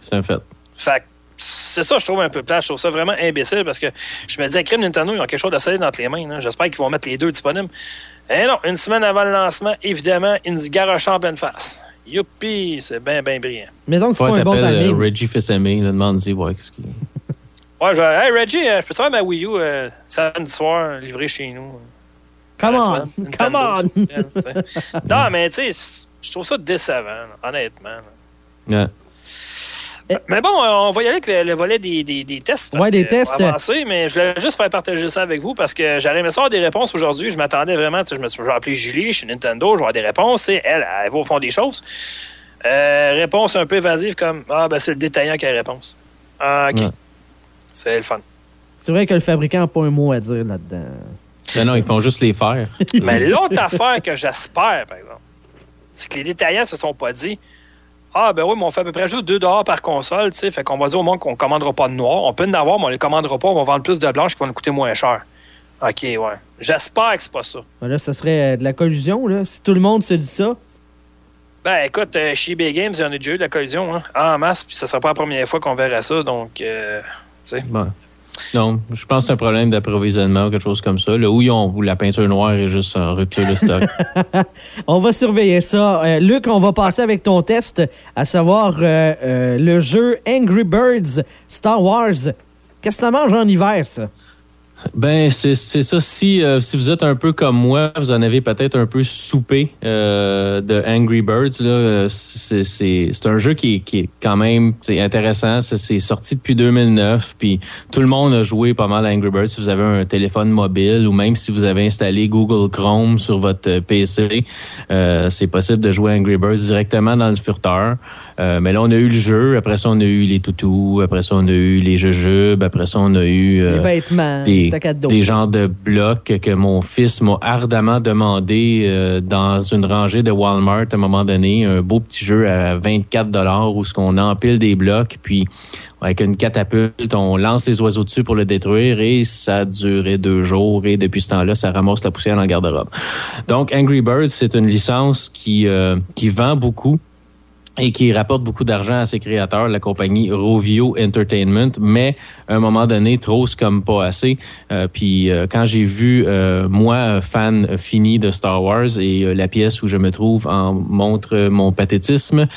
S6: C'est un fait.
S7: Fait que c'est ça, je trouve un peu plate. Je trouve ça vraiment imbécile parce que je me dis, à crime Nintendo, ils ont quelque chose de solide entre les mains. J'espère qu'ils vont mettre les deux disponibles. Eh non, une semaine avant le lancement, évidemment, ils nous garochent en pleine face. Youpi, c'est bien, bien brillant.
S5: Mais donc, c'est pas un bon timing.
S6: Reggie Fils-Aimé, là, demande-y, ouais, qu'est-ce qu'il
S7: Ouais, je Hey Reggie, euh, je peux te faire ma Wii U euh, samedi soir, livrée chez nous.
S5: Come
S7: Ouais,
S5: on! Come
S7: Nintendo,
S5: on!
S7: non, mais tu sais, je trouve ça décevant, honnêtement. là. Mais bon, euh, on va y aller avec le, le volet des, des, des tests.
S5: Ouais, des tests.
S7: avancer, mais je voulais juste faire partager ça avec vous parce que j'aurais aimé savoir des réponses aujourd'hui. Je m'attendais vraiment, tu sais, je me suis appeler Julie chez Nintendo, je vais avoir des réponses. Et elle, elle va au fond des choses. Euh, réponse un peu évasive comme Ah, ben c'est le détaillant qui a la réponse. Ah, OK.
S6: Ouais.
S7: C'est le fun.
S5: C'est vrai que le fabricant n'a pas un mot à dire là-dedans.
S6: Ben non, ils font juste les faire.
S7: Mais l'autre affaire que j'espère, par exemple, c'est que les détaillants se sont pas dit Ah, ben oui, mais on fait à peu près juste 2 par console, tu sais. Fait qu'on va dire au monde qu'on commandera pas de noir. On peut en avoir, mais on les commandera pas. On va vendre plus de blanches qui vont nous coûter moins cher. OK, ouais. J'espère que c'est pas ça.
S5: Ben Là, ça serait euh, de la collusion, là. Si tout le monde se dit ça.
S7: Ben, écoute, euh, chez eBay Games, il y en a déjà eu de la collision, hein, en masse, puis ce sera pas la première fois qu'on verra ça, donc, euh, tu sais.
S6: Ouais. Non, je pense que c'est un problème d'approvisionnement ou quelque chose comme ça. Là, où, ils ont, où la peinture noire est juste en rupture de stock.
S5: On va surveiller ça. Euh, Luc, on va passer avec ton test, à savoir euh, euh, le jeu Angry Birds Star Wars. Qu'est-ce que ça mange en hiver, ça?
S6: Ben, c'est ça. Si, euh, si vous êtes un peu comme moi, vous en avez peut-être un peu soupé euh, de Angry Birds. Euh, C'est c'est- c'est un jeu qui, est- qui est quand même c'est intéressant. C'est c'est sorti depuis 2009. Puis tout le monde a joué pas mal à Angry Birds. Si vous avez un téléphone mobile ou même si vous avez installé Google Chrome sur votre euh, PC, euh, c'est possible de jouer à Angry Birds directement dans le furteur. Euh, mais là, on a eu le jeu. Après ça, on a eu les toutous. Après ça, on a eu les jujubes. Après ça, on a eu... euh,
S5: Les vêtements,
S6: des, genres de blocs que mon fils m'a ardemment demandé euh, dans une rangée de Walmart à un moment donné, un beau petit jeu à 24 dollars où ce qu'on empile des blocs puis avec une catapulte, on lance les oiseaux dessus pour le détruire et ça a duré deux jours et depuis ce temps-là, ça ramasse la poussière dans le garde-robe. Donc Angry Birds, c'est une licence qui euh, qui vend beaucoup et qui rapporte beaucoup d'argent à ses créateurs, la compagnie Rovio Entertainment, mais à un moment donné, trop, c'est comme pas assez. Euh, puis euh, quand j'ai vu, euh, moi, fan fini de Star Wars, et la pièce où je me trouve en montre mon pathétisme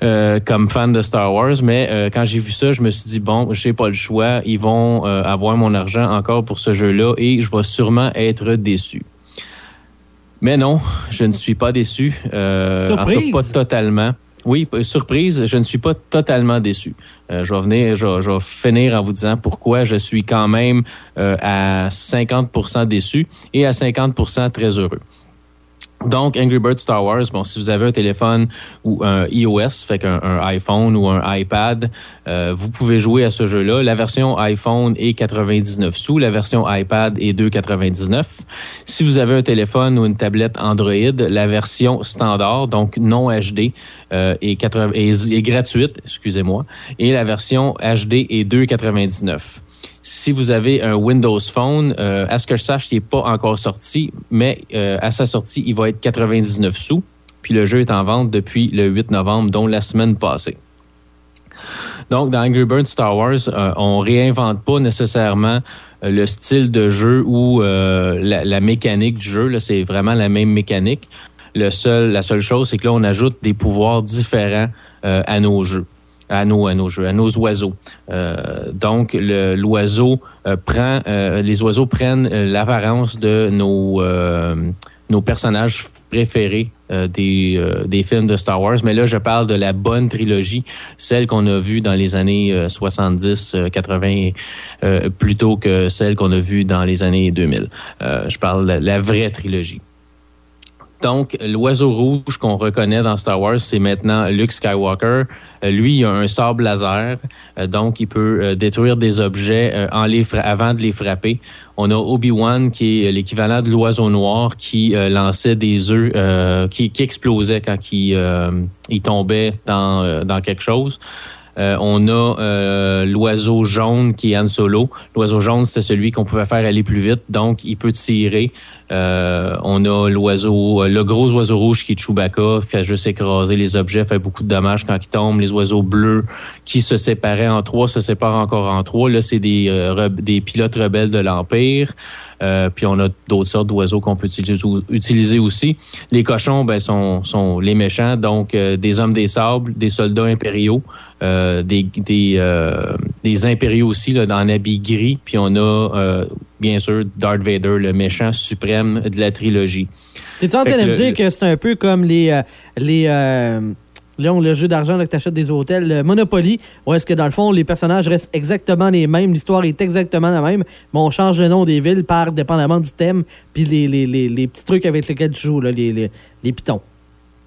S6: comme fan de Star Wars, mais quand j'ai vu ça, je me suis dit, bon, j'ai pas le choix, ils vont avoir mon argent encore pour ce jeu-là, et je vais sûrement être déçu. Mais non, je ne suis pas déçu. En tout cas,
S5: Surprise!
S6: pas totalement. Oui, surprise, je ne suis pas totalement déçu. Euh, je vais venir, je vais finir en vous disant pourquoi je suis quand même euh, à 50% déçu et à 50% très heureux. Donc, Angry Birds Star Wars, bon, si vous avez un téléphone ou un iOS, fait un iPhone ou un iPad, euh, vous pouvez jouer à ce jeu-là. La version iPhone est 99 sous, la version iPad est 2,99. Si vous avez un téléphone ou une tablette Android, la version standard, donc non HD, euh, est, 80 est- est gratuite, excusez-moi, et la version HD est 2,99. Si vous avez un Windows Phone, euh, à ce que je sache, il n'est pas encore sorti, mais euh, à sa sortie, il va être 99 sous. Puis le jeu est en vente depuis le 8 novembre, dont la semaine passée. Donc, dans Angry Birds Star Wars, euh, on réinvente pas nécessairement euh, le style de jeu ou la, mécanique du jeu. C'est vraiment la même mécanique. Le seul, la seule chose, c'est que là, on ajoute des pouvoirs différents à nos jeux, à nos, à nos jeux, à nos oiseaux. Euh, donc, l'oiseau euh, prend, euh, les oiseaux prennent euh, l'apparence de nos, euh, nos personnages préférés euh, des, des films de Star Wars. Mais là, je parle de la bonne trilogie, celle qu'on a vue dans les années euh, 70, euh, 80, euh, plutôt que celle qu'on a vue dans les années 2000. Euh, je parle de la vraie trilogie. Donc, l'oiseau rouge qu'on reconnaît dans Star Wars, c'est maintenant Luke Skywalker. Euh, lui, il a un sabre laser, euh, donc il peut euh, détruire des objets avant de les frapper. On a Obi-Wan qui est l'équivalent de l'oiseau noir qui lançait des œufs, qui, explosait quand il, tombait dans quelque chose. Euh, on a euh, l'oiseau jaune qui est Han Solo. L'oiseau jaune, c'était celui qu'on pouvait faire aller plus vite, donc il peut tirer. Euh, on a l'oiseau, le gros oiseau rouge qui est Chewbacca, fait juste écraser les objets, fait beaucoup de dommages quand il tombe. Les oiseaux bleus qui se séparaient en trois se séparent encore en trois. Là, c'est des pilotes rebelles de l'Empire. Euh, puis on a d'autres sortes d'oiseaux qu'on peut utiliser, utiliser aussi. Les cochons, ben, sont, sont les méchants, donc euh, des hommes des sables, des soldats impériaux, euh, des, des, des impériaux aussi là, dans l'habit gris. Puis on a, bien sûr, Darth Vader, le méchant suprême de la trilogie.
S5: T'es-tu en train de me dire que c'est un peu comme les. les le jeu d'argent que tu achètes des hôtels, Monopoly, où est-ce que dans le fond, les personnages restent exactement les mêmes, l'histoire est exactement la même, mais on change le nom des villes par dépendamment du thème, puis les, petits trucs avec lesquels tu joues, les pitons.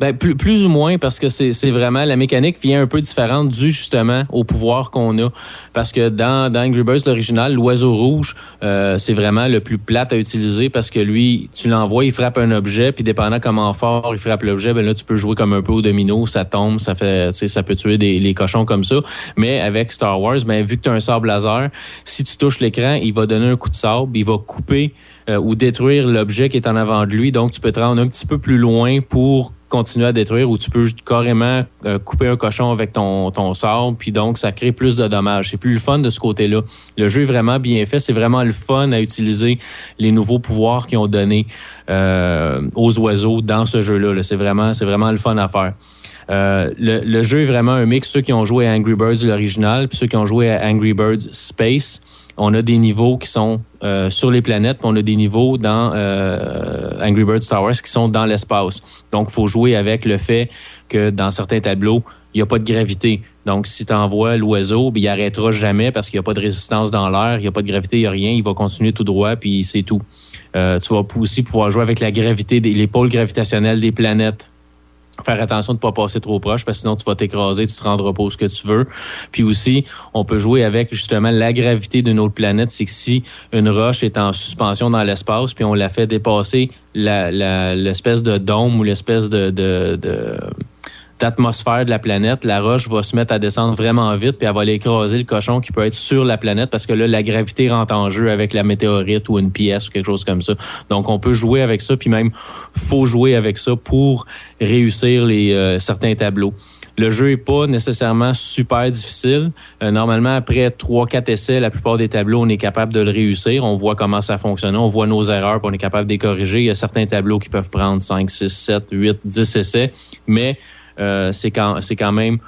S6: Ben, plus, ou moins, parce que c'est vraiment la mécanique vient un peu différente dû justement au pouvoir qu'on a. Parce que dans, dans Angry Birds, l'original, l'oiseau rouge, euh, c'est vraiment le plus plate à utiliser parce que lui, tu l'envoies, il frappe un objet, puis dépendant comment fort il frappe l'objet, ben là, tu peux jouer comme un peu au domino, ça tombe, ça fait, ça peut tuer des, cochons comme ça. Mais avec Star Wars, ben, vu que tu as un sabre laser, si tu touches l'écran, il va donner un coup de sabre, il va couper euh, ou détruire l'objet qui est en avant de lui. Donc, tu peux te rendre un petit peu plus loin pour continuer à détruire ou tu peux carrément euh, couper un cochon avec ton, ton sabre, puis donc ça crée plus de dommages. C'est plus le fun de ce côté-là. Le jeu est vraiment bien fait. C'est vraiment le fun à utiliser les nouveaux pouvoirs qu'ils ont donnés euh, aux oiseaux dans ce jeu-là. là. C'est vraiment, vraiment le fun à faire. Euh, le, le jeu est vraiment un mix. Ceux qui ont joué à Angry Birds l'original, puis ceux qui ont joué à Angry Birds Space, on a des niveaux qui sont euh, sur les planètes, puis on a des niveaux dans euh, Angry Birds Star Wars qui sont dans l'espace. Donc, il faut jouer avec le fait que dans certains tableaux, il n'y a pas de gravité. Donc, si tu envoies l'oiseau, ben, il arrêtera jamais parce qu'il n'y a pas de résistance dans l'air, il n'y a pas de gravité, il n'y a rien, il va continuer tout droit, puis c'est tout. Euh, tu vas aussi pouvoir jouer avec la gravité, des, les pôles gravitationnels des planètes. Faire attention de ne pas passer trop proche parce que sinon tu vas t'écraser, tu te rendras pas où ce que tu veux. Puis aussi, on peut jouer avec justement la gravité d'une autre planète. C'est que si une roche est en suspension dans l'espace, puis on la fait dépasser la- la- l'espèce de dôme ou l'espèce de, de, de- d'atmosphère de la planète, la roche va se mettre à descendre vraiment vite, puis elle va aller écraser le cochon qui peut être sur la planète parce que là, la gravité rentre en jeu avec la météorite ou une pièce ou quelque chose comme ça. Donc, on peut jouer avec ça, puis même, faut jouer avec ça pour réussir les euh, certains tableaux. Le jeu est pas nécessairement super difficile. Euh, normalement, après trois, quatre essais, la plupart des tableaux, on est capable de le réussir. On voit comment ça fonctionne. On voit nos erreurs, puis on est capable de les corriger. Il y a certains tableaux qui peuvent prendre 5, 6, 7, 8, 10 essais, mais euh, c'est quand, quand même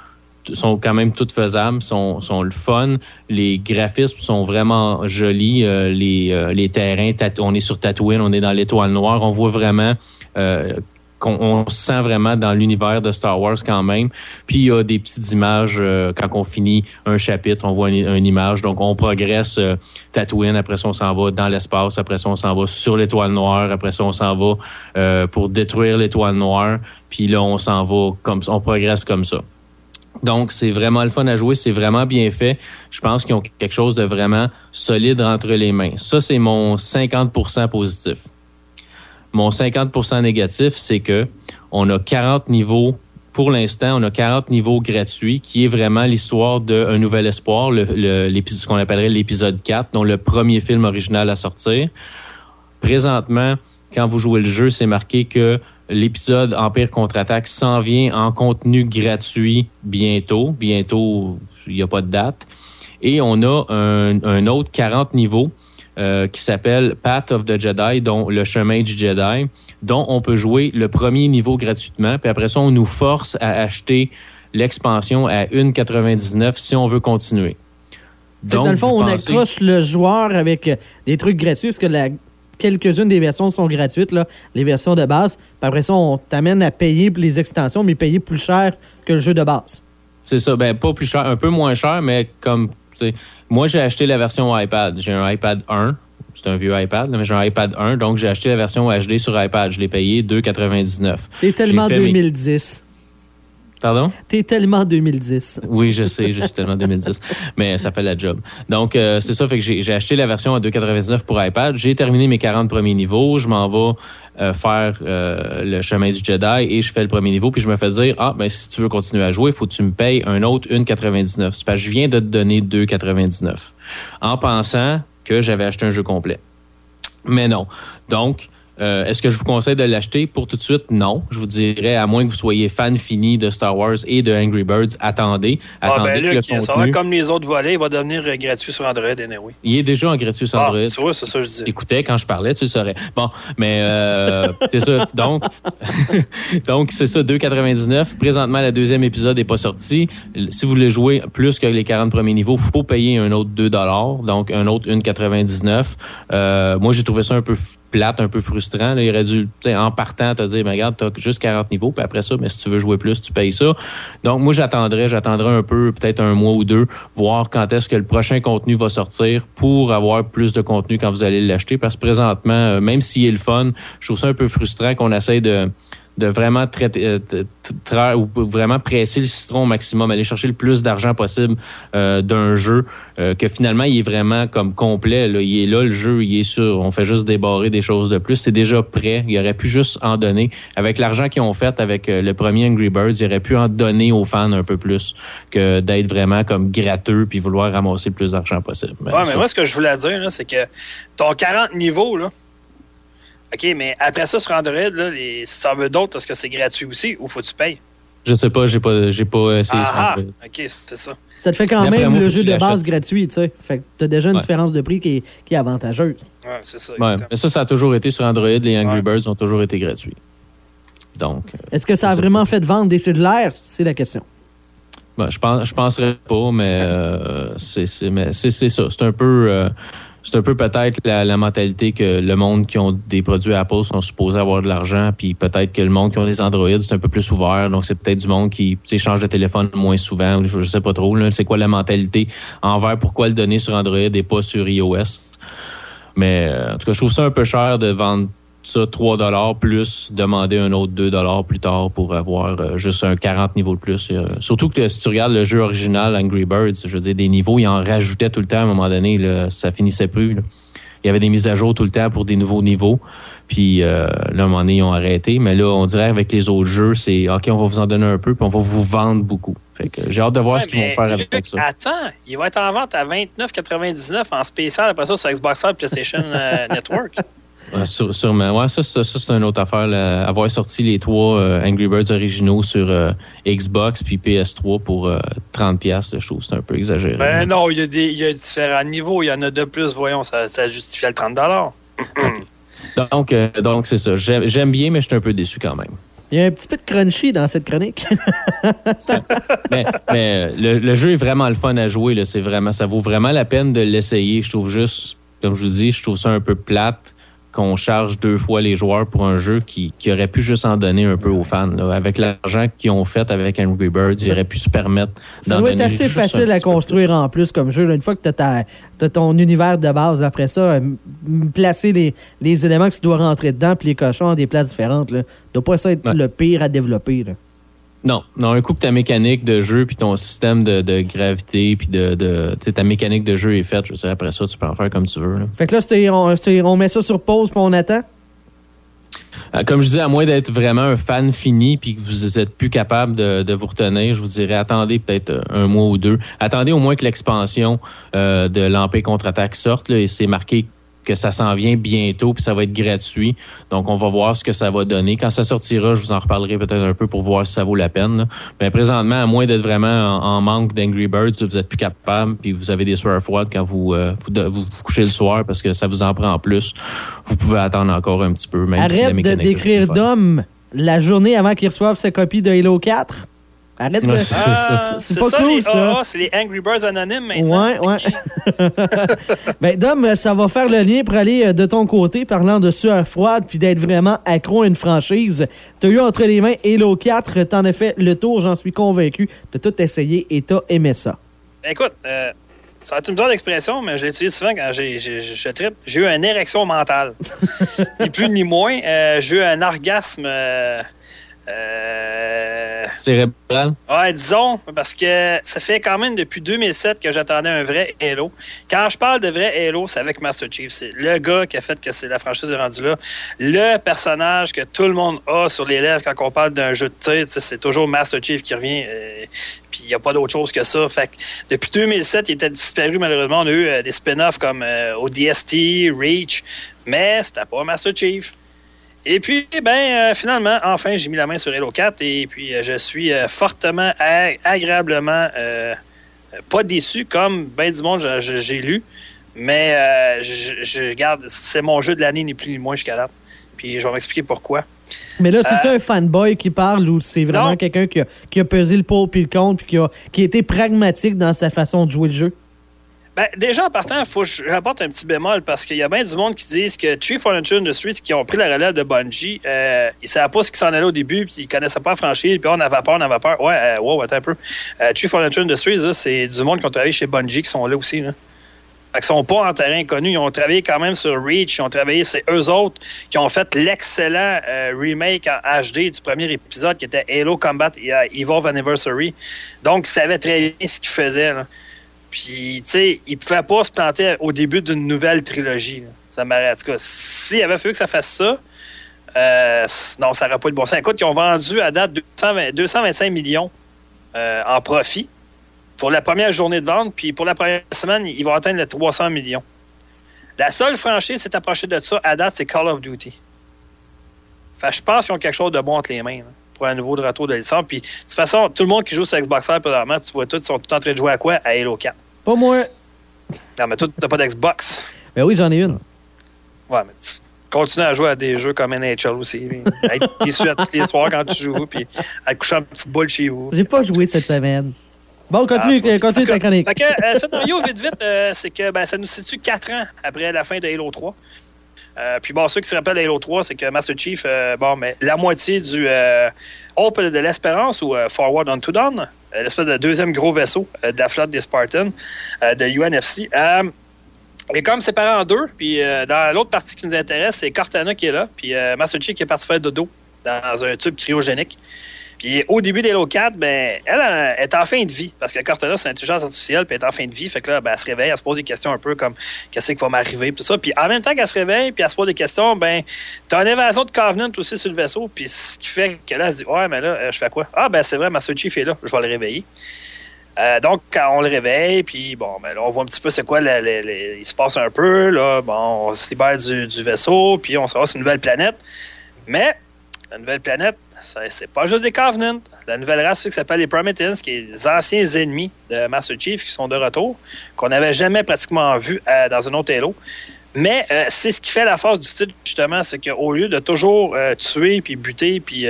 S6: sont quand même toutes faisables, sont, sont le fun. Les graphismes sont vraiment jolis. Euh, les, euh, les terrains, on est sur Tatooine, on est dans l'étoile noire. On voit vraiment euh, qu'on on se sent vraiment dans l'univers de Star Wars quand même. Puis il y a des petites images quand on finit un chapitre, on voit une, image. Donc on progresse Tatooine, après ça on s'en va dans l'espace, après ça on s'en va sur l'étoile noire, après ça on s'en va pour détruire l'étoile noire. Puis là on s'en va comme on progresse comme ça. Donc, c'est vraiment le fun à jouer, c'est vraiment bien fait. Je pense qu'ils ont quelque chose de vraiment solide entre les mains. Ça, c'est mon 50% positif. Mon 50% négatif, c'est que on a 40 niveaux pour l'instant, on a 40 niveaux gratuits, qui est vraiment l'histoire d'un nouvel espoir, ce qu'on appellerait l'épisode 4, dont le premier film original à sortir. Présentement, quand vous jouez le jeu, c'est marqué que l'épisode Empire contre-attaque s'en vient en contenu gratuit bientôt. Bientôt, il n'y a pas de date. Et on a un, un autre 40 niveaux euh, qui s'appelle Path of the Jedi, dont le chemin du Jedi, dont on peut jouer le premier niveau gratuitement. Puis après ça, on nous force à acheter l'expansion à 1,99 si on veut continuer.
S5: Que dans le fond, on accroche le joueur avec des trucs gratuits, parce que la- quelques-unes des versions sont gratuites, là, les versions de base. Puis après ça, on t'amène à payer pour les extensions, mais payer plus cher que le jeu de base.
S6: C'est ça, ben pas plus cher, un peu moins cher, mais comme tu sais, moi j'ai acheté la version iPad. J'ai un iPad 1. C'est un vieux iPad, là, mais j'ai un iPad 1, donc j'ai acheté la version HD sur iPad. Je l'ai payé 2,99.
S5: T'es tellement
S6: J'ai fait mes-
S5: 2010.
S6: Pardon?
S5: T'es tellement 2010.
S6: Oui, je sais, je suis tellement 2010, mais ça fait la job. Donc, euh, c'est ça, fait que j'ai acheté la version à 2,99 pour iPad. J'ai terminé mes 40 premiers niveaux. Je m'en vais euh, faire euh, le chemin du Jedi et je fais le premier niveau. Puis je me fais dire, ah, ben si tu veux continuer à jouer, il faut que tu me payes un autre 1,99. C'est parce que je viens de te donner 2,99 en pensant que j'avais acheté un jeu complet. Mais non. Donc, euh, est-ce que je vous conseille de l'acheter? Pour tout de suite? Non. Je vous dirais, à moins que vous soyez fan fini de Star Wars et de Angry Birds, attendez.
S7: Ah,
S6: Attendez
S7: ben
S6: que
S7: là,
S6: le
S7: ça va comme les autres volets, il va devenir euh, gratuit sur Android, anyway.
S6: Il est déjà en gratuit sur
S7: Ah,
S6: Android.
S7: tu vois, c'est ça que je dis.
S6: Écoutez, quand je parlais, tu le saurais. Bon, mais euh, c'est ça. Donc, donc c'est ça, 2,99. Présentement, le deuxième épisode n'est pas sorti. Si vous voulez jouer plus que les 40 premiers niveaux, faut payer un autre 2 donc un autre 1,99. Euh, moi, j'ai trouvé ça un peu plate, un peu frustrant. Là, il aurait dû, tu en partant, te dire, mais regarde, t'as juste 40 niveaux, puis après ça, mais si tu veux jouer plus, tu payes ça. Donc, moi, j'attendrai, j'attendrai un peu, peut-être un mois ou deux, voir quand est-ce que le prochain contenu va sortir pour avoir plus de contenu quand vous allez l'acheter. Parce que présentement, euh, même s'il est le fun, je trouve ça un peu frustrant qu'on essaye de de vraiment traiter, euh, tra- ou vraiment presser le citron au maximum, aller chercher le plus d'argent possible euh, d'un jeu, euh, que finalement il est vraiment comme complet. Là. Il est là le jeu, il est sûr. On fait juste débarrer des choses de plus. C'est déjà prêt. Il aurait pu juste en donner. Avec l'argent qu'ils ont fait avec euh, le premier Angry Birds, il aurait pu en donner aux fans un peu plus que d'être vraiment comme gratteux puis vouloir ramasser le plus d'argent possible.
S7: Ouais, mais moi, ce que je voulais dire, c'est que ton 40 niveaux, là, OK, mais après ça, sur Android, là, les, si ça veut d'autres, est-ce que c'est gratuit aussi ou faut que tu payes?
S6: je sais pas, j'ai pas, j'ai pas essayé
S7: Ah,
S6: ça.
S7: ah, OK, c'est ça.
S5: Ça te fait quand même le jeu de base gratuit, tu sais. Fait que t'as déjà une
S6: Ouais.
S5: différence de prix qui est, qui est avantageuse.
S7: Ouais, c'est ça.
S6: Ouais, mais ça, ça a toujours été sur Android. Les Angry
S7: Ouais.
S6: Birds ont toujours été gratuits. Donc, euh,
S5: Est-ce que ça a vraiment fait vendre des cellulaires? C'est la question.
S6: Ben, je pense, je penserais pas, mais euh, c'est c'est mais c'est c'est ça. C'est un peu euh, c'est un peu peut-être la, la mentalité que le monde qui ont des produits Apple sont supposés avoir de l'argent, puis peut-être que le monde qui ont des Android c'est un peu plus ouvert. Donc c'est peut-être du monde qui change de téléphone moins souvent. Je, je sais pas trop. C'est quoi la mentalité envers pourquoi le donner sur Android et pas sur iOS? Mais euh, en tout cas, je trouve ça un peu cher de vendre ça 3 dollars plus demander un autre 2 dollars plus tard pour avoir euh, juste un 40 niveaux de plus. Euh, surtout que si tu regardes le jeu original Angry Birds, je veux dire des niveaux, ils en rajoutaient tout le temps à un moment donné, là, ça finissait plus. là. Il y avait des mises à jour tout le temps pour des nouveaux niveaux. Puis euh, là, à un moment donné, ils ont arrêté. Mais là, on dirait avec les autres jeux, c'est OK, on va vous en donner un peu, puis on va vous vendre beaucoup. Fait que j'ai hâte de voir
S7: Ouais,
S6: ce qu'ils vont faire avec
S7: Luc,
S6: ça.
S7: Attends, il va être en vente à 29,99 en spécial après ça sur Xbox Live PlayStation Network.
S6: Ouais, sur- sûrement. Ouais, ça, ça, ça, c'est une autre affaire. là. Avoir sorti les trois euh, Angry Birds originaux sur euh, Xbox puis PS3 pour euh, 30$, piastres, je trouve que c'est un peu exagéré.
S7: Ben non, il y, a des, il y a différents niveaux. Il y en a de plus, voyons, ça, ça justifie le 30
S6: Donc, euh, donc c'est ça. J'aime bien, mais je suis un peu déçu quand même.
S5: Il y a un petit peu de crunchy dans cette chronique.
S6: mais mais, euh, le, le jeu est vraiment le fun à jouer. Là. C'est vraiment, ça vaut vraiment la peine de l'essayer. Je trouve juste, comme je vous dis, je trouve ça un peu plate qu'on charge deux fois les joueurs pour un jeu qui, qui aurait pu juste en donner un peu aux fans. là. Avec l'argent qu'ils ont fait avec Angry Birds, ils auraient pu se permettre
S5: Ça doit être assez facile à construire en plus comme jeu. là. Une fois que tu as, ton univers de base, après ça, euh, placer les, les éléments que tu dois rentrer dedans puis les cochons à des places différentes, là, doit pas ça être
S6: Ouais.
S5: le pire à développer. là.
S6: Non, non, un coup que ta mécanique de jeu puis ton système de, de gravité puis de, de sais, ta mécanique de jeu est faite, je dire, après ça, tu peux en faire comme tu veux. là.
S5: Fait que là, c'est- on, met ça sur pause puis on attend?
S6: Euh, Comme je disais, à moins d'être vraiment un fan fini puis que vous êtes plus capable de, de vous retenir, je vous dirais attendez peut-être euh, un mois ou deux. Attendez au moins que l'expansion euh, de l'Empire contre-attaque sorte là, et c'est marqué que ça s'en vient bientôt puis ça va être gratuit. Donc on va voir ce que ça va donner. Quand ça sortira, je vous en reparlerai peut-être un peu pour voir si ça vaut la peine. là. Mais présentement, à moins d'être vraiment en, en manque d'Angry Birds, vous êtes plus capable puis vous avez des soirs froides quand vous, euh, vous, vous vous couchez le soir parce que ça vous en prend plus. Vous pouvez attendre encore un petit peu. Même si la
S5: Arrête de décrire. Dom la journée avant qu'il reçoive sa copie de Halo 4. Arrête de.
S6: Ouais, c'est-
S7: Ah,
S5: c'est pas cool,
S7: les
S5: ça.
S7: C'est les Angry Birds anonymes maintenant.
S5: Ouais, ouais. ben, Dom, ça va faire le lien pour aller euh, de ton côté, parlant de sueur froide puis d'être vraiment accro à une franchise. T'as eu entre les mains Halo 4, t'en as fait le tour, j'en suis convaincu. T'as tout essayé et t'as aimé ça.
S7: Ben, écoute, euh, ça va être une bizarre d'expression, mais je l'utilise souvent quand j'ai, je trippe. J'ai eu une érection mentale. ni plus ni moins. Euh, j'ai eu un orgasme. euh, euh,
S6: Cérébral?
S7: Ouais, disons, parce que ça fait quand même depuis 2007 que j'attendais un vrai Halo. Quand je parle de vrai Halo, c'est avec Master Chief. C'est le gars qui a fait que c'est la franchise est rendue là. Le personnage que tout le monde a sur les lèvres quand on parle d'un jeu de sais, c'est toujours Master Chief qui revient. euh, puis il n'y a pas d'autre chose que ça. Fait que depuis 2007, il était disparu malheureusement. On a eu euh, des spin-offs comme euh, ODST, Reach, mais c'était pas Master Chief. Et puis, ben, euh, finalement, enfin, j'ai mis la main sur Halo 4 et puis euh, je suis euh, fortement, agréablement pas déçu comme ben du monde j'ai lu. Mais je, je garde, c'est mon jeu de l'année, ni plus ni moins jusqu'à date. Puis je vais m'expliquer pourquoi.
S5: Mais là, c'est-tu un fanboy qui parle ou c'est vraiment quelqu'un qui a, qui a pesé le pour puis le contre puis qui a, qui a été pragmatique dans sa façon de jouer le jeu?
S7: Ben, déjà, en partant, il faut que je rapporte un petit bémol parce qu'il y a bien du monde qui disent que Chief Furniture Industries, qui ont pris la relève de Bungie, euh, ils ne savaient pas ce qui s'en allait au début, puis ils connaissaient pas la franchise, puis on avait peur, on avait peur. Ouais, euh, wow, attends un peu. Euh, Chief Furniture Industries, c'est du monde qui ont travaillé chez Bungie qui sont là aussi. Là. Fait qu'ils sont pas en terrain connu. Ils ont travaillé quand même sur Reach. Ils ont travaillé, c'est eux autres qui ont fait l'excellent euh, remake en HD du premier épisode qui était Halo Combat et, euh, Evolve Anniversary. Donc, ils savaient très bien ce qu'ils faisaient. Là. Puis, tu sais, ils ne pouvaient pas se planter au début d'une nouvelle trilogie. Ça m'arrête. En tout cas, s'il avait fallu que ça fasse ça, euh, non, ça n'aurait pas eu de bon sens. Écoute, ils ont vendu à date 220 225 millions euh, en profit pour la première journée de vente, puis pour la première semaine, ils vont atteindre les 300 millions. La seule franchise qui s'est approchée de ça à date, c'est Call of Duty. Fait je pense qu'ils ont quelque chose de bon entre les mains pour un nouveau de retour de licence. Puis, de toute façon, tout le monde qui joue sur Xbox Live, tu vois tous, ils sont tous en train de jouer à quoi? À Halo 4.
S5: Pas moi.
S7: Non, mais toi, t'as pas d'Xbox.
S5: Ben oui, j'en ai une.
S7: Ouais, mais tu continues à jouer à des jeux comme NHL aussi. à être déçu à tous les soirs quand tu joues, puis à te coucher en petite boule chez vous.
S5: J'ai pas joué cette semaine. Bon, continue,
S7: Ah,
S5: continue ta chronique.
S7: Fait que, euh, scénario, vite, vite, euh, c'est que ben, ça nous situe 4 ans après la fin de Halo 3. Euh, puis bon, ceux qui se rappellent Halo 3, c'est que Master Chief, euh, bon, mais la moitié du euh, Hope de l'Espérance ou euh, Forward Unto Dawn, euh, l'espèce de deuxième gros vaisseau de la flotte des Spartans de UNFC, est comme séparé en deux. Puis dans l'autre partie qui nous intéresse, c'est Cortana qui est là, puis Master Chief qui est parti faire dodo dans un tube cryogénique. Puis au début d'Halo 4, ben, elle est en fin de vie, parce que Cortana, c'est une intelligence artificielle, puis elle est en fin de vie. Fait que là, ben, elle se réveille, elle se pose des questions un peu comme qu'est-ce qui va m'arriver, tout ça. Puis en même temps qu'elle se réveille, puis elle se pose des questions, ben, t'as une évasion de Covenant aussi sur le vaisseau, puis ce qui fait que là, elle se dit, ouais, mais là, euh, je fais quoi? Ah, ben, c'est vrai, Master Chief est là, je vais le réveiller. Euh, donc, quand on le réveille, puis bon, ben là, on voit un petit peu c'est quoi, il se passe un peu, là, bon, on se libère du, du vaisseau, puis on se rend sur une nouvelle planète. Mais, la nouvelle planète, c'est pas juste des Covenants. La nouvelle race, qui s'appelle les Prometheans, qui est les anciens ennemis de Master Chief, qui sont de retour, qu'on n'avait jamais pratiquement vu euh, dans un autre Halo. Mais euh, c'est ce qui fait la force du titre, justement, c'est qu'au lieu de toujours euh, tuer, puis buter, puis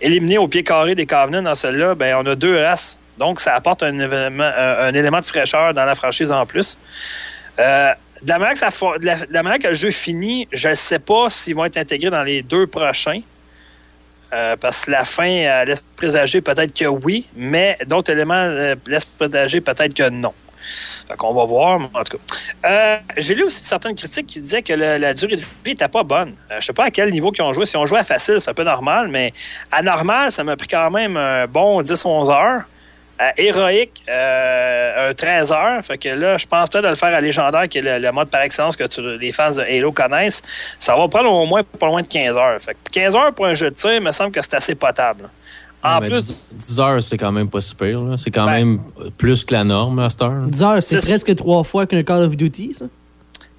S7: éliminer au pied carré des Covenants dans celle-là, ben, on a deux races. Donc, ça apporte un, élément de fraîcheur dans la franchise en plus. De, la manière que ça, de la manière que le jeu finit, je ne sais pas s'ils vont être intégrés dans les deux prochains. Euh, parce que la fin laisse présager peut-être que oui, mais d'autres éléments euh, laissent présager peut-être que non. Fait qu'on va voir, en tout cas. Euh, J'ai lu aussi certaines critiques qui disaient que la durée de vie n'était pas bonne. Je sais pas à quel niveau ils ont joué. Si on jouait à facile, c'est un peu normal, mais à normal, ça m'a pris quand même un bon 10-11 heures. À héroïque, euh, un 13 heures. Fait que là, je pense peut-être de le faire à légendaire, qui est le, le mode par excellence que tu- les fans de Halo connaissent. Ça va prendre au moins pas loin de 15 heures. Fait que 15 heures pour un jeu de tir, il me semble que c'est assez potable. En
S6: Ouais,
S7: plus,
S6: 10, 10 heures, c'est quand même pas super. là. C'est quand
S7: Ben-
S6: même plus que la norme à cette heure.
S5: 10 heures, c'est
S7: C'est-
S5: presque trois fois qu'un Call of Duty, ça.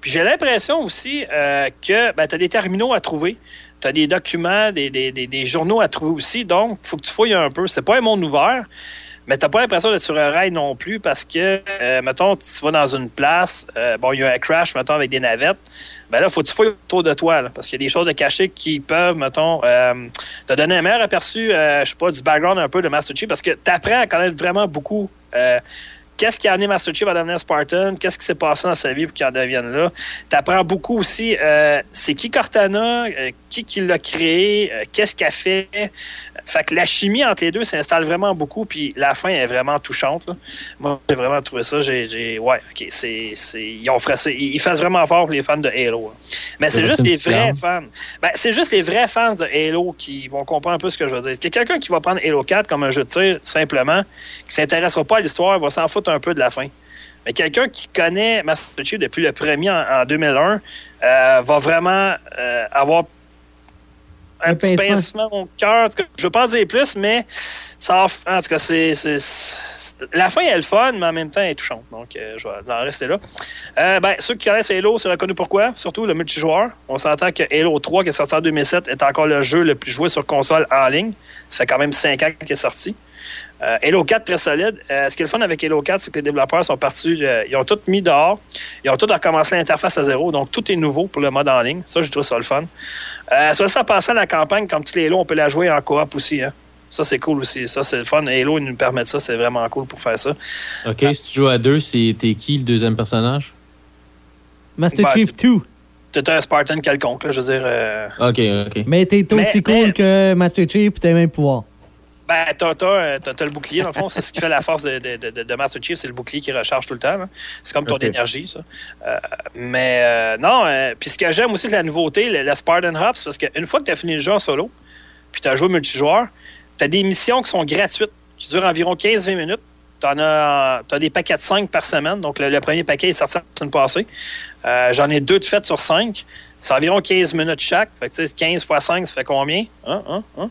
S7: Puis j'ai l'impression aussi euh, que ben, tu as des terminaux à trouver. Tu as des documents, des, des- des- des journaux à trouver aussi. Donc, il faut que tu fouilles un peu. C'est pas un monde ouvert, mais tu pas l'impression d'être sur un rail non plus parce que, euh, mettons, tu vas dans une place, euh, bon, il y a un crash, mettons, avec des navettes. Ben là, faut que tu fouilles autour de toi, là, parce qu'il y a des choses de cachées qui peuvent, mettons, euh, te donner un meilleur aperçu, euh, je sais pas, du background un peu de Master Chief, parce que tu apprends à connaître vraiment beaucoup. Qu'est-ce qui a amené Master Chief à devenir Spartan? Qu'est-ce qui s'est passé dans sa vie pour qu'il en devienne là? Tu apprends beaucoup aussi, euh, c'est qui Cortana, euh, qui, qui l'a créé, euh, qu'est-ce qu'elle fait? Fait que la chimie entre les deux s'installe vraiment beaucoup, puis la fin est vraiment touchante. là. Moi, j'ai vraiment trouvé ça. J'ai, ouais, ok, c'est, ils ont fraissé, ils, fassent vraiment fort pour les fans de Halo. hein. Mais c'est juste les vrais fans. Ben, c'est juste les vrais fans de Halo qui vont comprendre un peu ce que je veux dire. Que quelqu'un qui va prendre Halo 4 comme un jeu de tir, simplement, qui s'intéressera pas à l'histoire, va s'en foutre un peu de la fin. Mais quelqu'un qui connaît Master Chief depuis le premier en, en 2001 euh, va vraiment euh, avoir un,
S5: Un
S7: petit
S5: pincement.
S7: pincement au cœur. Je veux pas en dire plus, mais ça, en en tout cas, c'est, la fin est le fun, mais en même temps, elle est touchante. Donc, euh, je vais en rester là. Euh, ben, ceux qui connaissent Halo, c'est reconnu pourquoi. Surtout le multijoueur. On s'entend que Halo 3, qui est sorti en 2007, est encore le jeu le plus joué sur console en ligne. Ça fait quand même 5 ans qu'il est sorti. Euh, Halo 4, très solide. Euh, ce qui est le fun avec Halo 4, c'est que les développeurs sont partis, euh, ils ont tout mis dehors. Ils ont tout recommencé l'interface à zéro. Donc, tout est nouveau pour le mode en ligne. Ça, je trouve ça le fun. Euh, soit ça passant la campagne, comme tous les Halo, on peut la jouer en coop aussi. Hein. Ça, c'est cool aussi. Ça, c'est le fun. Halo, ils nous permettent ça. C'est vraiment cool pour faire ça.
S6: OK, si tu joues à deux, c'est t'es qui le deuxième personnage?
S5: Master
S7: Ben,
S5: Chief 2.
S7: T'es un Spartan quelconque, là, je veux dire. euh,
S6: OK, OK.
S5: Mais t'es aussi
S7: Mais-
S5: cool
S7: mais-
S5: que Master Chief t'as le même pouvoir.
S7: Ben, t'as, t'as, euh, t'as- t'as le bouclier, dans le fond. C'est ce qui fait la force de, de, de, de Master Chief, c'est le bouclier qui recharge tout le temps. C'est comme ton énergie, ça. Euh, mais euh, non, euh, puis ce que j'aime aussi de la nouveauté, le, le Spartan Hops, parce qu'une fois que tu as fini le jeu en solo, puis tu as joué multijoueur, tu as des missions qui sont gratuites, qui durent environ 15-20 minutes. Tu as, t'as des paquets de 5 par semaine. Donc, le, le premier paquet est sorti la semaine passée. J'en ai deux de faites sur 5. C'est environ 15 minutes chaque. Fait que, tu sais, 15 fois 5, ça fait combien? Hein, hein, hein?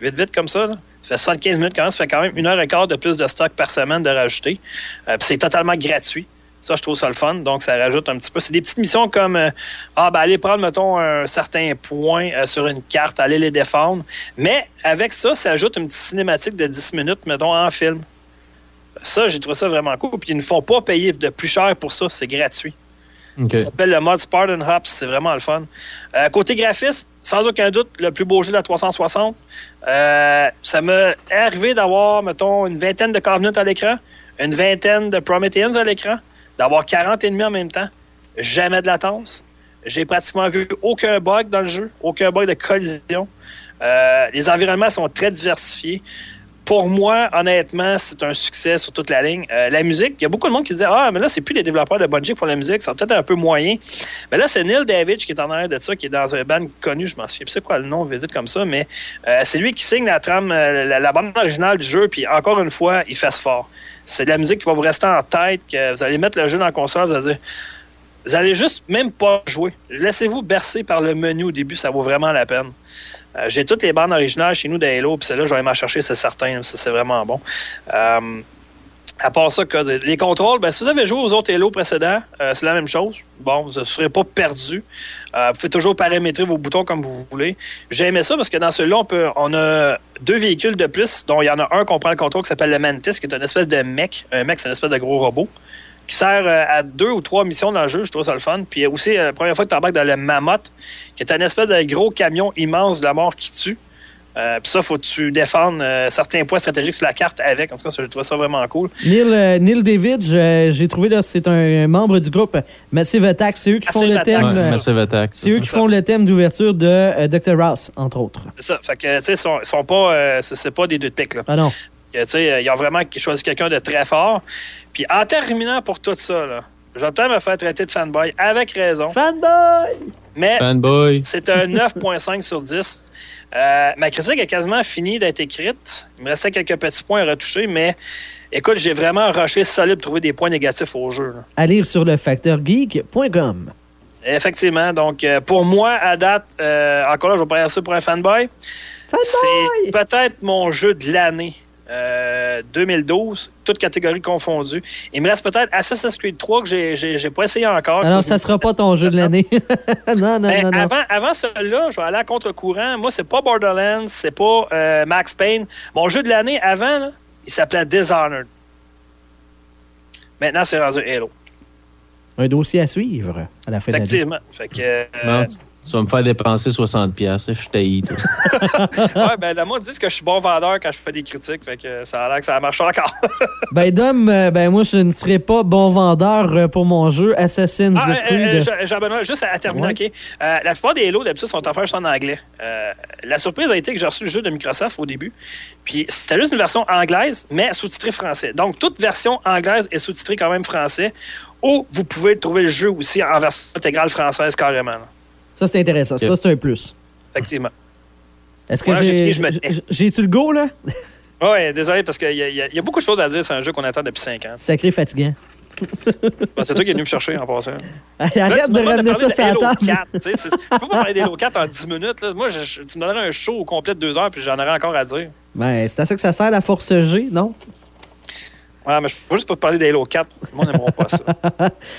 S7: Vite, vite comme ça. Là. Ça fait 75 minutes quand même. Ça fait quand même une heure et quart de plus de stock par semaine de rajouter. Euh, c'est totalement gratuit. Ça, je trouve ça le fun. Donc, ça rajoute un petit peu. C'est des petites missions comme euh, ah, ben, aller prendre, mettons, un certain point euh, sur une carte, aller les défendre. Mais avec ça, ça ajoute une petite cinématique de 10 minutes, mettons, en film. Ça, j'ai trouvé ça vraiment cool. Puis ils ne font pas payer de plus cher pour ça. C'est gratuit. Ça s'appelle le mode Spartan Hops. C'est vraiment le fun. Euh, côté graphisme, sans aucun doute, le plus beau jeu de la 360. Euh, ça m'est arrivé d'avoir, mettons, une vingtaine de Covenant à l'écran, une vingtaine de Prometheans à l'écran, d'avoir 40 ennemis en même temps, jamais de latence. J'ai pratiquement vu aucun bug dans le jeu, aucun bug de collision. Euh, les environnements sont très diversifiés. Pour moi, honnêtement, c'est un succès sur toute la ligne. Euh, la musique, il y a beaucoup de monde qui dit Ah, mais là, c'est plus les développeurs de Bungie qui font la musique, c'est peut-être un peu moyen. Mais là, c'est Neil David qui est en arrière de ça, qui est dans un band connu, je m'en souviens plus c'est quoi le nom, vite comme ça, mais euh, c'est lui qui signe la trame, euh, la, bande originale du jeu, puis encore une fois, il fait fort. C'est de la musique qui va vous rester en tête, que vous allez mettre le jeu dans la console, vous allez dire vous allez juste même pas jouer. Laissez-vous bercer par le menu au début, ça vaut vraiment la peine. Euh, J'ai toutes les bandes originales chez nous d'Halo, puis celle-là, je vais m'en chercher, c'est certain. c'est vraiment bon. Euh, à part ça, les contrôles, ben, si vous avez joué aux autres Halo précédents, euh, c'est la même chose. Bon, vous ne serez pas perdu. Vous pouvez toujours paramétrer vos boutons comme vous voulez. J'ai aimé ça parce que dans celui-là, on, a deux véhicules de plus, dont il y en a un qu'on prend le contrôle qui s'appelle le Mantis, qui est une espèce de mech. Un mech, c'est une espèce de gros robot qui sert euh, à deux ou trois missions dans le jeu. Je trouve ça le fun. Puis aussi, euh, la première fois que tu embarques dans le Mammoth, qui est un espèce de gros camion immense de la mort qui tue. Euh, puis ça, faut que tu défendes euh, certains points stratégiques sur la carte avec. En tout cas, je trouve ça vraiment cool.
S5: Neil, euh, Neil David, j'ai trouvé là, c'est un membre du groupe Massive Attack. C'est eux qui font
S7: Massive
S5: le thème.
S6: Ouais,
S5: euh,
S6: Massive Attack.
S5: C'est eux qui font le thème d'ouverture de euh, Dr. Rouse, entre autres.
S7: C'est ça. Fait que, tu sais, ils sont, sont pas, euh, c'est pas des deux de pique, là.
S5: Ah non.
S7: Que, tu sais, ils ont vraiment choisi quelqu'un de très fort. Puis en terminant pour tout ça, là, je vais peut-être me faire traiter de fanboy avec raison.
S5: Fanboy!
S7: Mais
S6: Fanboy.
S7: c'est un 9.5 sur 10. Euh, ma critique est quasiment finie d'être écrite. Il me restait quelques petits points à retoucher, mais écoute, j'ai vraiment rushé solide pour trouver des points négatifs au jeu. là.
S5: À lire sur le facteurgeek.com.
S7: Effectivement. Donc, euh, pour moi, à date, euh, encore là, je vais parler ça pour un fanboy. C'est peut-être mon jeu de l'année. Euh, 2012, toutes catégories confondues. Il me reste peut-être Assassin's Creed 3 que j'ai- pas essayé encore.
S5: Alors, ça sera pas ton jeu de l'année. non, non,
S7: Ben,
S5: non, non.
S7: avant, avant celui-là, je vais aller à contre-courant. Moi, c'est pas Borderlands, c'est pas euh, Max Payne. Mon jeu de l'année avant, là, il s'appelait Dishonored. Maintenant, c'est rendu Halo.
S5: Un dossier à suivre à la fin de l'année.
S7: Effectivement. Fait que, euh,
S6: tu, vas me faire dépenser 60$. piastres, Je toi.
S7: ouais, ben, le monde dit que je suis bon vendeur quand je fais des critiques. Fait que ça a l'air que ça marche encore.
S5: Ben, Dom, euh, ben, moi, je ne serais pas bon vendeur euh, pour mon jeu Assassin's
S7: Ah, euh,
S5: Creed.
S7: euh, Jean-Benoît, juste à, à terminer,
S5: Ouais.
S7: OK. Euh, la plupart des Halo, d'habitude, sont offerts juste en anglais. Euh, la surprise a été que j'ai reçu le jeu de Microsoft au début. Puis c'était juste une version anglaise, mais sous-titrée français. Donc, toute version anglaise est sous-titrée quand même français. Ou vous pouvez trouver le jeu aussi en version intégrale française carrément. là.
S5: Ça, c'est intéressant. Ça, c'est un plus.
S7: Effectivement.
S5: Est-ce que j'ai J'ai-tu le go, là?
S7: Oui, désolé, parce qu'il y, y a- il y a beaucoup de choses à dire. C'est un jeu qu'on attend depuis 5 ans.
S5: Sacré fatigant.
S7: Bon, c'est toi qui es venu me chercher en passant.
S5: Arrête de ramener ça sur la table.
S7: 4, tu peux pas parler d'Halo 4 en 10 minutes. là. Moi, je- tu me donnerais un show au complet de 2 heures, puis j'en aurais encore à dire.
S5: Ben, c'est à ça que ça sert, la force G, non?
S7: Ouais, mais je peux juste pas te parler d'Halo 4. Le monde pas ça.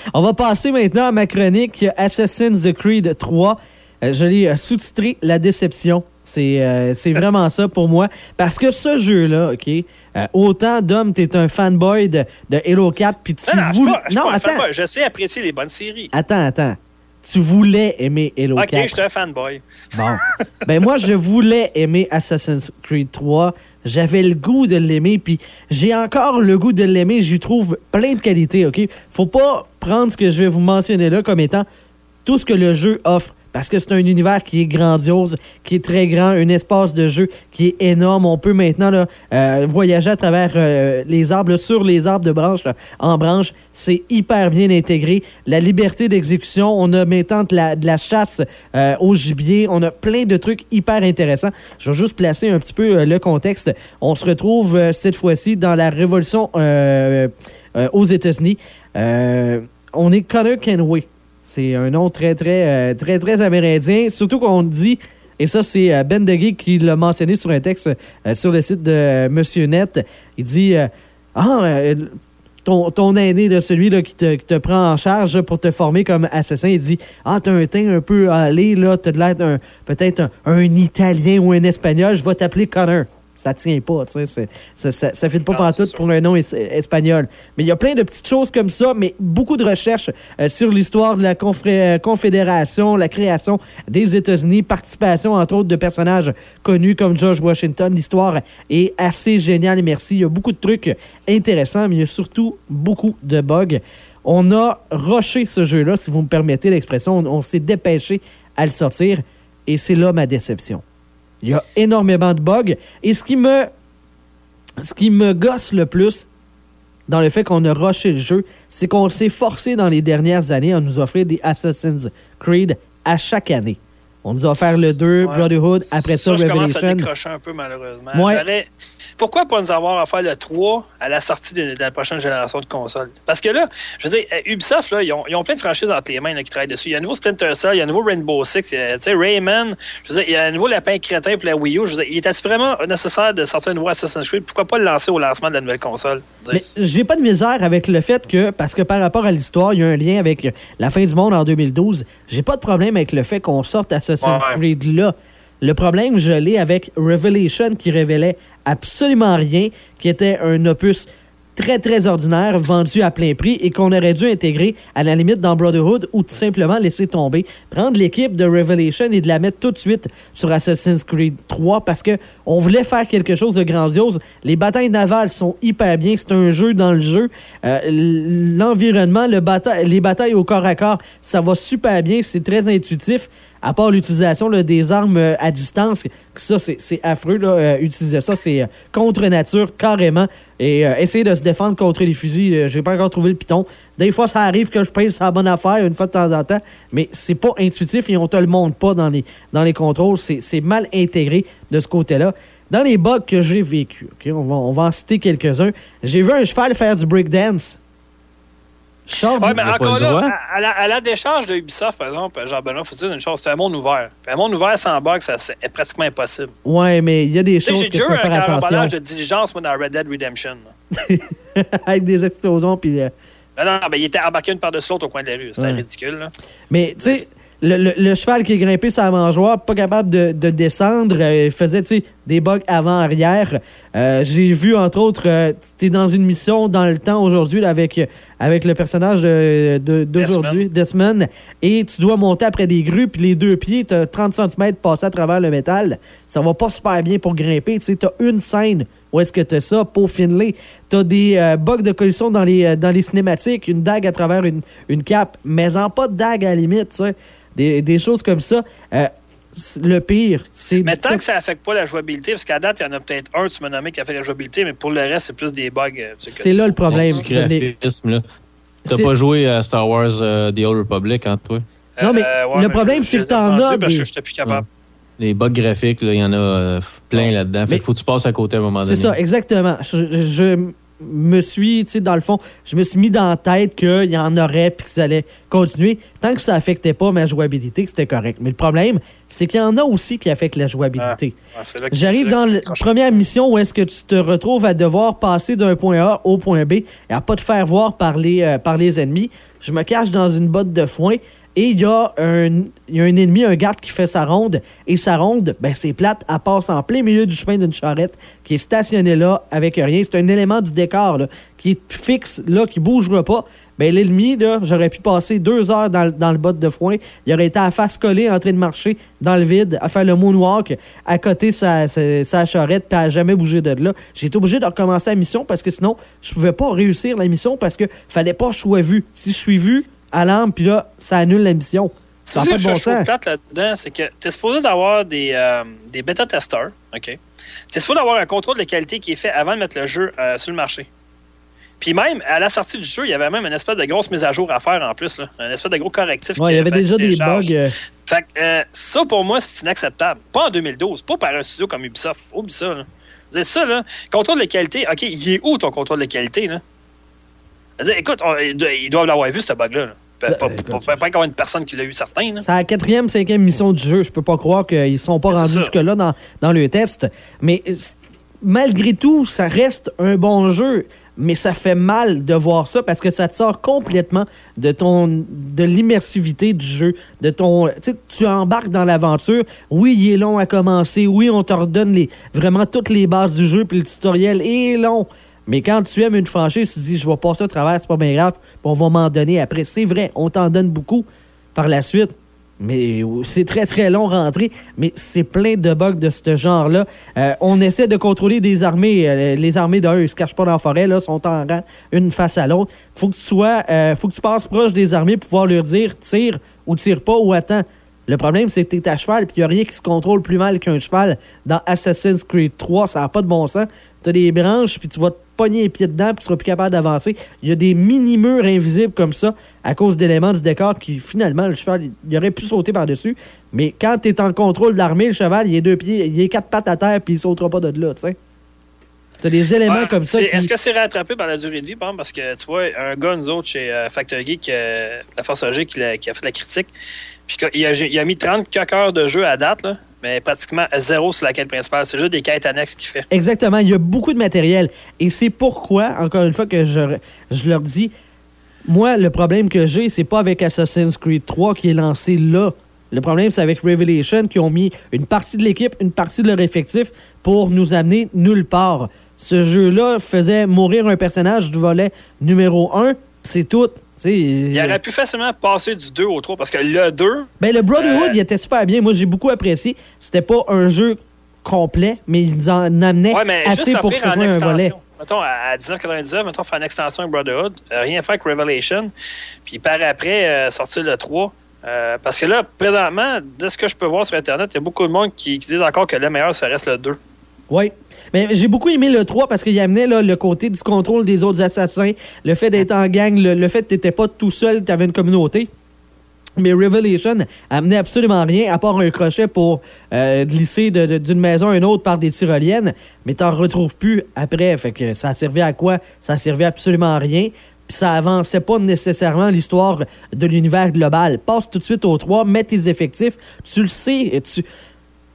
S5: On va passer maintenant à ma chronique Assassin's Creed 3. Euh, je l'ai euh, sous-titré La déception. C'est euh, vraiment ça pour moi. Parce que ce jeu-là, OK, euh, autant Dom, t'es un fanboy de, de Halo 4, puis tu
S7: Non, non, je suis
S5: voulais...
S7: pas- je suis
S5: Non,
S7: pas
S5: attends,
S7: fanboy. Je sais apprécier les bonnes séries.
S5: attends, attends. Tu voulais aimer Halo
S7: Ok,
S5: 4.
S7: je suis un fanboy.
S5: Bon. ben moi, je voulais aimer Assassin's Creed 3. J'avais le goût de l'aimer, puis j'ai encore le goût de l'aimer. J'y trouve plein de qualités, OK? Faut pas prendre ce que je vais vous mentionner là comme étant tout ce que le jeu offre. Parce que c'est un univers qui est grandiose, qui est très grand, un espace de jeu qui est énorme. On peut maintenant là, euh, voyager à travers euh, les arbres, là, sur les arbres de branche, là, en branche. C'est hyper bien intégré. La liberté d'exécution, on a maintenant de la, chasse euh, au gibier. On a plein de trucs hyper intéressants. Je vais juste placer un petit peu euh, le contexte. On se retrouve cette fois-ci dans la révolution aux États-Unis. On est Connor Kenway. C'est un nom très, très, euh, très, très amérindien. Surtout qu'on dit, et ça, c'est euh, Ben Deggy qui l'a mentionné sur un texte euh, sur le site de Monsieur Net. Il dit Ah, ton, ton aîné, celui là, qui, te, prend en charge pour te former comme assassin, il dit Ah, t'as un teint un peu allé, là, t'as de l'air peut-être un, un Italien ou un Espagnol, je vais t'appeler Connor. Ça tient pas, tu sais. Ça, ça, ça fit pas
S7: Non,
S5: pantoute pour un nom es- espagnol. Mais il y a plein de petites choses comme ça, mais beaucoup de recherches euh, sur l'histoire de la euh, Confédération, la création des États-Unis, participation, entre autres, de personnages connus comme George Washington. L'histoire est assez géniale merci. Il y a beaucoup de trucs intéressants, mais il y a surtout beaucoup de bugs. On a rushé ce jeu-là, si vous me permettez l'expression. On, on s'est dépêché à le sortir et c'est là ma déception. Il y a énormément de bugs et ce qui me, ce qui me gosse le plus dans le fait qu'on a rushé le jeu, c'est qu'on s'est forcé dans les dernières années à nous offrir des Assassin's Creed à chaque année. On nous a offert le 2,
S7: Ouais.
S5: Brotherhood, après ça,
S7: je commence à
S5: Revelation.
S7: décrocher un peu, malheureusement.
S5: Ouais.
S7: Pourquoi pas nous avoir à faire le 3 à la sortie de, de la prochaine génération de consoles? Parce que là, je veux dire, euh, Ubisoft, là, ils, ont, ils ont plein de franchises entre les mains là, qui travaillent dessus. Il y a un nouveau Splinter Cell, il y a un nouveau Rainbow Six, il y a, tu sais, Rayman, je veux dire, il y a un nouveau Lapin Crétin pour la Wii U. Je veux dire, il était vraiment nécessaire de sortir un nouveau Assassin's Creed? Pourquoi pas le lancer au lancement de la nouvelle console?
S5: Mais j'ai pas de misère avec le fait que, parce que par rapport à l'histoire, il y a un lien avec la fin du monde en 2012. J'ai pas de problème avec le fait qu'on sorte Assassin's
S7: Ouais.
S5: Creed là. Le problème, je l'ai avec Revelation qui révélait absolument rien, qui était un opus très très ordinaire, vendu à plein prix et qu'on aurait dû intégrer à la limite dans Brotherhood ou tout simplement laisser tomber, prendre l'équipe de Revelation et de la mettre tout de suite sur Assassin's Creed 3 parce que on voulait faire quelque chose de grandiose. Les batailles navales sont hyper bien, c'est un jeu dans le jeu. Euh, L'environnement, le bata- les batailles au corps à corps, ça va super bien, c'est très intuitif. À part l'utilisation des armes euh, à distance, ça c'est affreux. Là, euh, utiliser ça, c'est contre nature carrément. Et euh, essayer de se défendre contre les fusils, euh, j'ai pas encore trouvé le piton. Des fois, ça arrive que je paye sa bonne affaire une fois de temps en temps, mais c'est pas intuitif et on te le montre pas dans les, dans les contrôles. C'est mal intégré de ce côté-là. Dans les bugs que j'ai vécu, on, va, on va en citer quelques-uns. J'ai vu un cheval faire du breakdance. Du-
S7: Ouais, mais encore là, à, à la, à la décharge de Ubisoft, par exemple, Jean-Benoît, faut dire une chose, c'est un monde ouvert. Puis un monde ouvert sans bug, c'est pratiquement impossible.
S5: Ouais, mais il y a des choses
S7: j'ai
S5: que je
S7: déjà
S5: peux
S7: un
S5: faire attention.
S7: carambolage de diligence, moi, dans Red Dead Redemption.
S5: avec des explosions puis euh,
S7: Non, non, ben, il était embarqué une par-dessus l'autre au coin de la rue. C'était
S5: Ouais.
S7: ridicule. Là.
S5: Mais, tu sais, le, le- le cheval qui est grimpé sur la mangeoire, pas capable de, de descendre, euh, il faisait, des bugs avant-arrière. Euh, J'ai vu, entre autres, euh, tu es dans une mission dans le temps aujourd'hui avec, avec le personnage de- de- d'aujourd'hui, Desmond, et tu dois monter après des grues, puis les deux pieds, tu as 30 cm passés à travers le métal. Ça va pas super bien pour grimper. Tu as une scène où est-ce que tu as ça pour Finlay. Tu as des euh, bugs de collision dans les, euh, dans les cinématiques, une dague à travers une, une cape, mais en pas de dague à la limite. Des, des choses comme ça. Euh, le pire, c'est.
S7: Mais tant que ça affecte pas la jouabilité, parce qu'à date, il y en a peut-être un, tu m'as nommé, qui a fait la jouabilité, mais pour le reste, c'est plus des bugs. euh,
S5: C'est là le problème.
S6: Du graphisme, là. T'as pas joué à Star Wars euh, The Old Republic, hein, toi?
S5: Non, mais
S7: Euh,
S5: le
S7: mais
S5: problème, c'est que t'en as
S7: parce
S5: des-
S7: que j'étais plus capable.
S6: Les bugs graphiques, il y en a euh, plein là-dedans. Fait
S5: Mais-
S6: faut que tu passes à côté à un moment donné.
S5: C'est ça, exactement. Je me suis, tu sais, dans le fond, je me suis mis dans la tête qu'il y en aurait puis que ça allait continuer. Tant que ça affectait pas ma jouabilité, c'était correct. Mais le problème, c'est qu'il y en a aussi qui affectent la jouabilité.
S7: C'est
S5: J'arrive dans la première mission où est-ce que tu te retrouves à devoir passer d'un point A au point B et à pas te faire voir par les, euh, par les ennemis. Je me cache dans une botte de foin et il y, a un- y a un ennemi, un garde qui fait sa ronde. Et sa ronde, ben, c'est plate, elle passe en plein milieu du chemin d'une charrette qui est stationnée là avec rien. C'est un élément du décor là, qui est fixe, là, qui bougera pas. Ben, l'ennemi, là, j'aurais pu passer deux heures dans, dans le botte de foin. Il aurait été à face collée en train de marcher dans le vide, à faire le moonwalk, à côté sa, sa, sa charrette, puis à jamais bouger de là. J'ai été obligé de recommencer la mission parce que sinon, je pouvais pas réussir la mission parce que fallait pas que je sois vu. Si je suis vu à l'arme, puis là, ça annule la mission. Ça n'a pas de bon sens.
S7: là-dedans, c'est que tu es supposé d'avoir des, euh, des bêta-testeurs, OK? Tu es supposé d'avoir un contrôle de qualité qui est fait avant de mettre le jeu euh, sur le marché. Puis même, à la sortie du jeu, il y avait même une espèce de grosse mise à jour à faire en plus, là. Un espèce de gros correctif.
S5: Ouais, il y avait déjà des bugs. euh,
S7: Fait que ça, pour moi, c'est inacceptable. Pas en 2012, pas par un studio comme Ubisoft. Oublie ça, là. Vous ça, là. Contrôle de qualité, OK, il est où ton contrôle de qualité, là? Écoute, on- ils doivent l'avoir vu, ce bug-là. là. Pas, pas, une personne qui l'a eu certain.
S5: C'est la quatrième, cinquième mission du jeu. Je peux pas croire qu'ils sont pas rendus jusque-là dans, dans le test. Mais malgré tout, ça reste un bon jeu, mais ça fait mal de voir ça parce que ça te sort complètement de ton de l'immersivité du jeu, de ton tu embarques dans l'aventure. Oui, il est long à commencer. Oui, on te redonne les vraiment toutes les bases du jeu puis le tutoriel est long. Mais quand tu aimes une franchise, tu te dis je vais passer au travers, c'est pas bien grave, on va m'en donner après. C'est vrai, on t'en donne beaucoup par la suite. Mais c'est très, très long rentrer, mais c'est plein de bugs de ce genre-là. Euh, on essaie de contrôler des armées. Euh, les armées d'un, ils se cachent pas dans la forêt, là, sont en rang, une face à l'autre. Faut que tu sois, euh, faut que tu passes proche des armées pour pouvoir leur dire tire ou tire pas ou attends. Le problème, c'est que t'es à cheval, puis n'y a rien qui se contrôle plus mal qu'un cheval. Dans Assassin's Creed 3, ça n'a pas de bon sens. Tu as des branches, puis tu vas te pogner les pieds dedans, puis tu seras plus capable d'avancer. Il y a des mini-murs invisibles comme ça, à cause d'éléments du décor qui, finalement, le cheval, il aurait pu sauter par-dessus. Mais quand tu es en contrôle de l'armée, le cheval, il est deux pieds, il est quatre pattes à terre, puis il sautera pas de là, tu sais. Tu as des éléments
S7: Ouais,
S5: comme ça. qui-
S7: Est-ce que c'est rattrapé par la durée de vie, par exemple? Parce que tu vois, un gars, nous autres, chez euh, Factor Geek, euh, la Force G, qui, l'a- qui a fait la critique, il a mis 30 quelques heures de jeu à date, là, mais pratiquement zéro sur la quête principale. C'est juste des quêtes annexes qu'il fait.
S5: Exactement. Il y a beaucoup de matériel. Et c'est pourquoi, encore une fois, que je, je leur dis, moi, le problème que j'ai, c'est pas avec Assassin's Creed 3 qui est lancé là. Le problème, c'est avec Revelation qui ont mis une partie de l'équipe, une partie de leur effectif pour nous amener nulle part. Ce jeu-là faisait mourir un personnage du volet numéro 1, c'est tout.
S7: Il aurait pu facilement passer du 2 au 3 parce que le 2,
S5: Ben, le Brotherhood,
S7: Euh,
S5: il était super bien. Moi, j'ai beaucoup apprécié. C'était pas un jeu complet, mais ils en amenaient
S7: ouais, mais
S5: assez pour que ce soit un
S7: extension.
S5: volet.
S7: Mettons, à à 19,99, mettons, faire une extension avec Brotherhood, euh, rien faire avec Revelation, puis par après, euh, sortir le 3. Euh, parce que là, présentement, de ce que je peux voir sur Internet, il y a beaucoup de monde qui, qui disent encore que le meilleur, ça reste le 2.
S5: Oui. Mais j'ai beaucoup aimé le 3 parce qu'il amenait là, le côté du contrôle des autres assassins, le fait d'être en gang, le, fait que tu n'étais pas tout seul, tu avais une communauté. Mais Revelation amenait absolument rien à part un crochet pour euh, glisser d'une maison à une autre par des tyroliennes, mais t'en retrouves plus après. Fait que ça servait à quoi? Ça servait absolument à rien. Puis ça avançait pas nécessairement l'histoire de l'univers global. Passe tout de suite au 3, mets tes effectifs. Tu le sais, tu,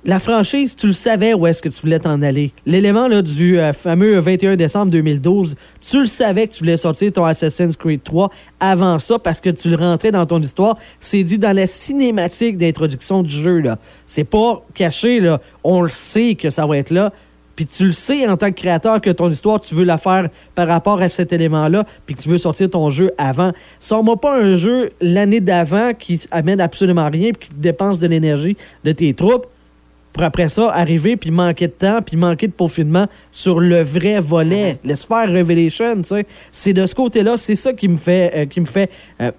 S5: la franchise, tu le savais où est-ce que tu voulais t'en aller. L'élément du euh, fameux 21 décembre 2012, tu le savais que tu voulais sortir ton Assassin's Creed 3 avant ça parce que tu le rentrais dans ton histoire. C'est dit dans la cinématique d'introduction du jeu. là. C'est pas caché. Là. On le sait que ça va être là. Puis tu le sais en tant que créateur que ton histoire, tu veux la faire par rapport à cet élément-là, puis que tu veux sortir ton jeu avant. Sors-moi pas un jeu l'année d'avant qui amène absolument rien, puis qui dépense de l'énergie de tes troupes pour après ça arriver puis manquer de temps puis manquer de peaufinement sur le vrai volet laisse faire Revelation tu sais c'est de ce côté-là c'est ça qui me fait euh, qui me fait euh,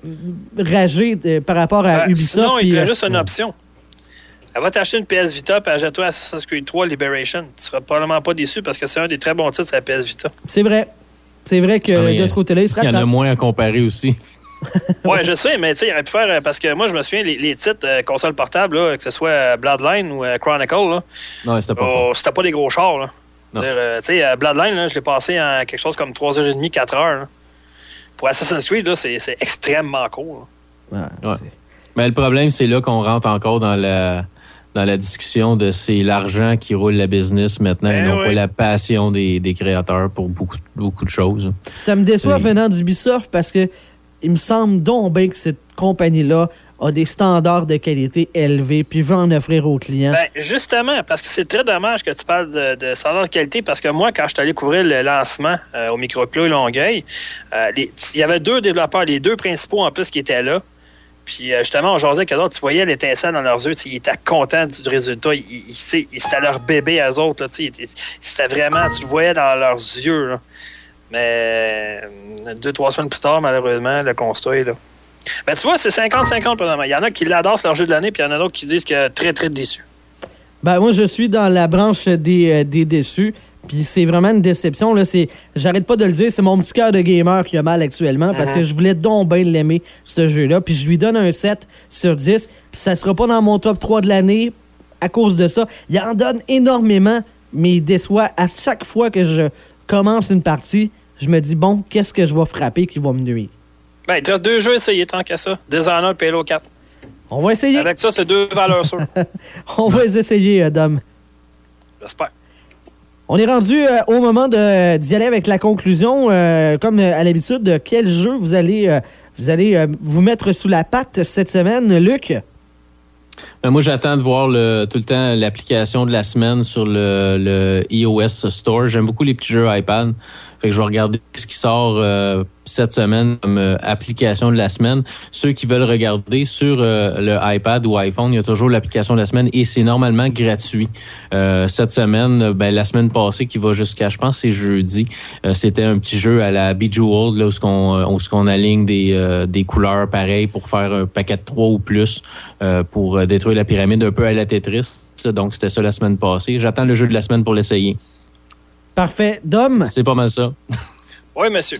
S5: rager euh, par rapport à
S7: Euh,
S5: Ubisoft
S7: sinon, il
S5: puis,
S7: te juste une option. Elle va t'acheter une PS Vita et achète-toi Assassin's Creed 3 Liberation. Tu seras probablement pas déçu parce que c'est un des très bons titres sur la PS Vita.
S5: c'est vrai c'est vrai que
S6: Ah,
S5: de ce côté-là il se
S6: Il y en a
S5: rattrape
S6: moins à comparer aussi.
S7: Ouais, je sais, mais tu sais, il aurait pu faire. euh, Parce que moi, je me souviens, les, les titres euh, console portable, là, que ce soit euh, Bloodline ou euh, Chronicle, là,
S6: Non, c'était pas
S7: oh,
S6: fort.
S7: c'était pas des gros chars. là. Euh, Tu sais, Bloodline, là, je l'ai passé en quelque chose comme 3h30, 4h. là. Pour Assassin's Creed, là, c'est c'est extrêmement court.
S5: Ouais,
S6: Ouais. Mais le problème, c'est là qu'on rentre encore dans la, dans la discussion de c'est l'argent qui roule la business maintenant et
S7: Ben
S6: non
S7: oui.
S6: pas la passion des, des créateurs pour beaucoup, beaucoup de choses.
S5: ça me déçoit
S6: Oui.
S5: venant d'Ubisoft parce que il me semble donc bien que cette compagnie-là a des standards de qualité élevés puis veut en offrir aux clients
S7: Ben, justement, parce que c'est très dommage que tu parles de, de standard de qualité, parce que moi, quand je suis allé couvrir le lancement euh, au Microclos Longueuil, euh, il y avait deux développeurs, les deux principaux en plus, qui étaient là. Puis euh, justement, on jasait autres, tu voyais l'étincelle dans leurs yeux, ils étaient contents du, résultat. C'était leur bébé à eux autres. C'était vraiment, tu le voyais dans leurs yeux. Mais euh, deux, trois semaines plus tard, malheureusement, le constat est là. Ben, tu vois, c'est 50-50 présentement. Il y en a qui l'adorent, leur jeu de l'année, puis il y en a d'autres qui disent que très, très déçus.
S5: Ben, moi, je suis dans la branche des, euh, des déçus. Puis c'est vraiment une déception. Là. C'est, j'arrête pas de le dire, c'est mon petit cœur de gamer qui a mal actuellement parce que je voulais donc bien l'aimer, ce jeu-là. Puis je lui donne un 7 sur 10. Puis ça sera pas dans mon top 3 de l'année à cause de ça. Il en donne énormément, mais il déçoit à chaque fois que je commence une partie. Je me dis, bon, qu'est-ce que je vais frapper qui va me nuire?
S7: Ben, il te reste deux jeux à essayer tant qu'à ça. Dishonored et Halo 4.
S5: On va essayer.
S7: Avec ça, c'est deux valeurs sûres.
S5: On va les essayer, euh, Dom.
S7: J'espère.
S5: On est rendu euh, au moment de- d'y aller avec la conclusion. Euh, comme à l'habitude, de quel jeu vous allez, euh, vous, allez vous mettre sous la patte cette semaine, Luc?
S6: Ben, moi, j'attends de voir tout le temps l'application de la semaine sur le, le iOS Store. J'aime beaucoup les petits jeux iPad. Fait que je vais regarder ce qui sort euh, cette semaine comme euh, application de la semaine. Ceux qui veulent regarder sur euh, le iPad ou iPhone, il y a toujours l'application de la semaine et c'est normalement gratuit. Euh, cette semaine, ben, la semaine passée qui va jusqu'à, je pense, c'est jeudi. euh, C'était un petit jeu à la Bejeweled là où ce qu'on euh, où ce qu'on aligne des des couleurs pareilles pour faire un paquet de trois ou plus pour détruire la pyramide un peu à la Tetris. Donc c'était ça la semaine passée. J'attends le jeu de la semaine pour l'essayer.
S5: Parfait. Dom?
S6: C'est pas mal ça.
S7: Oui, monsieur.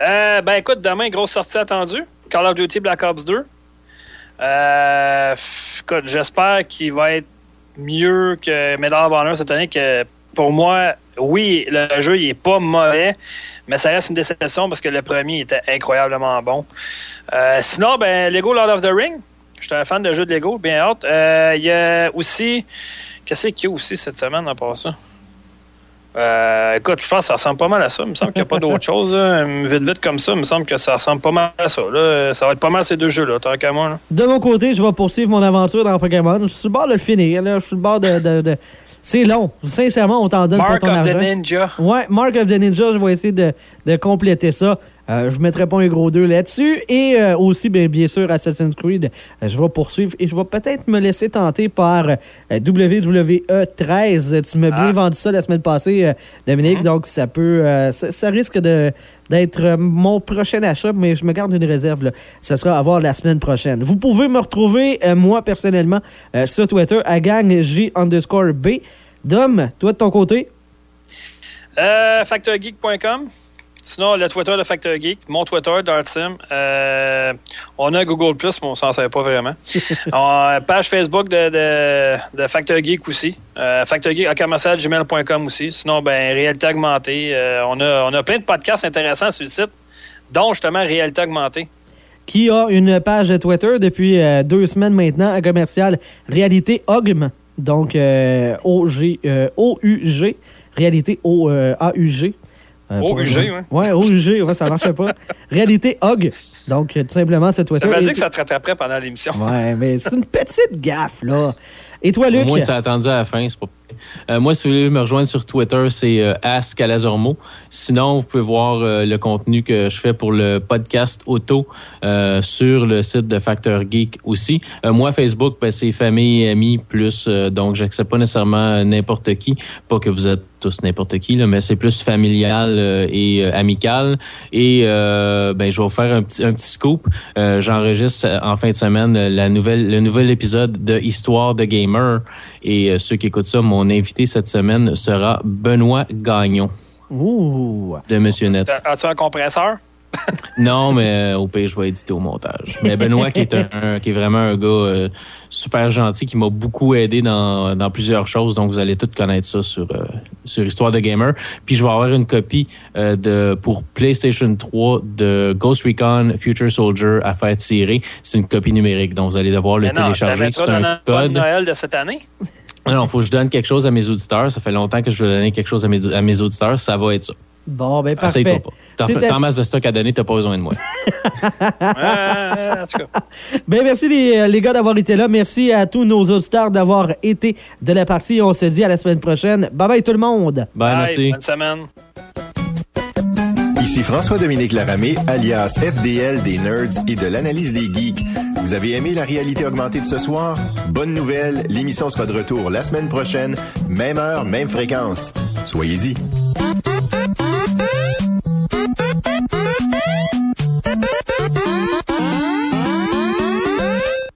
S7: Euh, ben écoute, demain, grosse sortie attendue. Call of Duty Black Ops 2. Euh, écoute, j'espère qu'il va être mieux que Medal of Honor cette année. Que pour moi, oui, le jeu il est pas mauvais, mais ça reste une déception parce que le premier était incroyablement bon. Euh, sinon, ben Lego Lord of the Ring. Je suis un fan de jeux de Lego, bien hâte. Euh, Il y a aussi. Qu'est-ce qu'il y a aussi cette semaine en passant? Euh, écoute, je pense que ça ressemble pas mal à ça. Il me semble qu'il n'y a pas d'autre chose. là. Vite, vite comme ça, il me semble que ça ressemble pas mal à ça. Là. Ça va être pas mal ces deux jeux-là, tant qu'à moi. là.
S5: De mon côté, je vais poursuivre mon aventure dans Pokémon. Je suis sur le bord de le finir. Là. Je suis sur le bord de... de- de- C'est long. Sincèrement, on t'en donne
S7: Mark
S5: pour ton
S7: of the
S5: argent.
S7: Ninja.
S5: Ouais, Mark of the Ninja, je vais essayer de, de compléter ça. Euh, je ne mettrai pas un gros 2 là-dessus. Et euh, aussi, bien, bien sûr, Assassin's Creed, euh, je vais poursuivre et je vais peut-être me laisser tenter par WWE 13. Tu m'as bien
S7: Ah.
S5: vendu ça la semaine passée, Dominique. Donc, ça peut. ça, ça risque de- d'être mon prochain achat, mais je me garde une réserve. Là. Ça sera à voir la semaine prochaine. Vous pouvez me retrouver, moi, personnellement, sur Twitter, à gangj underscore B. Dom, toi de ton côté?
S7: Euh, FactorGeek.com. Sinon, le Twitter de Factor Geek, mon Twitter, Dartsim. Euh, on a Google, mais on s'en sert pas vraiment. On a page Facebook de, de, de Factor Geek aussi. Euh, Factor Geek à commercial.gmail.com aussi. Sinon, ben, réalité augmentée. Euh, on, a, on a plein de podcasts intéressants sur le site, dont justement réalité augmentée.
S5: qui a une page Twitter depuis euh, deux semaines maintenant, à commercial Réalité Augm. Donc, euh, O-G, euh, O-U-G, Réalité O-A-U-G. Euh,
S7: OUG, ouais.
S5: Ouais, O-U-G, ouais, ça marchait pas. Réalité Hog. Donc, tout simplement, ce Twitter.
S7: Ça veut dire que ça te rattraperait pendant l'émission.
S5: Ouais, mais c'est une petite gaffe, là. Et toi, Luc?
S6: Moi, ça a attendu à la fin. c'est Pas... Euh, moi, si vous voulez me rejoindre sur Twitter, c'est euh. Sinon, vous pouvez voir euh, le contenu que je fais pour le podcast auto euh, sur le site de Factor Geek aussi. Moi, Facebook, ben, c'est famille et amis plus. donc, j'accepte pas nécessairement n'importe qui. Pas que vous êtes tous n'importe qui, là, mais c'est plus familial et amical. Et ben, je vais vous faire un petit, un petit scoop. J'enregistre en fin de semaine la nouvelle, le nouvel épisode de Histoire de Gamer. Et euh, ceux qui écoutent ça, mon invité cette semaine sera Benoît Gagnon
S5: Ouh.
S6: de Monsieur Net.
S7: As-tu un compresseur?
S6: Non, mais euh, au pire, je vais éditer au montage. Mais Benoît, qui est, un, un- qui est vraiment un gars euh, super gentil, qui m'a beaucoup aidé dans, dans plusieurs choses. Donc, vous allez tous connaître ça sur, euh, sur Histoire de Gamer. Puis, je vais avoir une copie euh, de pour PlayStation 3 de Ghost Recon Future Soldier à faire tirer. C'est une copie numérique. Donc, vous allez devoir le
S7: Mais non,
S6: télécharger. C'est un code.
S7: Noël de cette année?
S6: Non, faut que je donne quelque chose à mes auditeurs. Ça fait longtemps que je veux donner quelque chose à mes, à mes auditeurs. Ça va être ça.
S5: Bon, ben
S6: Essaye-toi
S5: parfait.
S6: pas.
S5: C'est
S6: T'as t'as
S5: assez-
S6: masse de stock à donner, t'as pas besoin de moi.
S7: Euh, en tout cas.
S5: Ben merci les, les gars d'avoir été là. Merci à tous nos auditeurs d'avoir été de la partie. On se dit à la semaine prochaine. Bye bye tout le monde.
S6: Bye,
S7: Bye,
S6: merci.
S7: Bonne semaine.
S8: Ici François-Dominique Laramé, alias FDL des Nerds et de l'analyse des geeks. Vous avez aimé la réalité augmentée de ce soir? Bonne nouvelle, l'émission sera de retour la semaine prochaine, même heure, même fréquence. Soyez-y.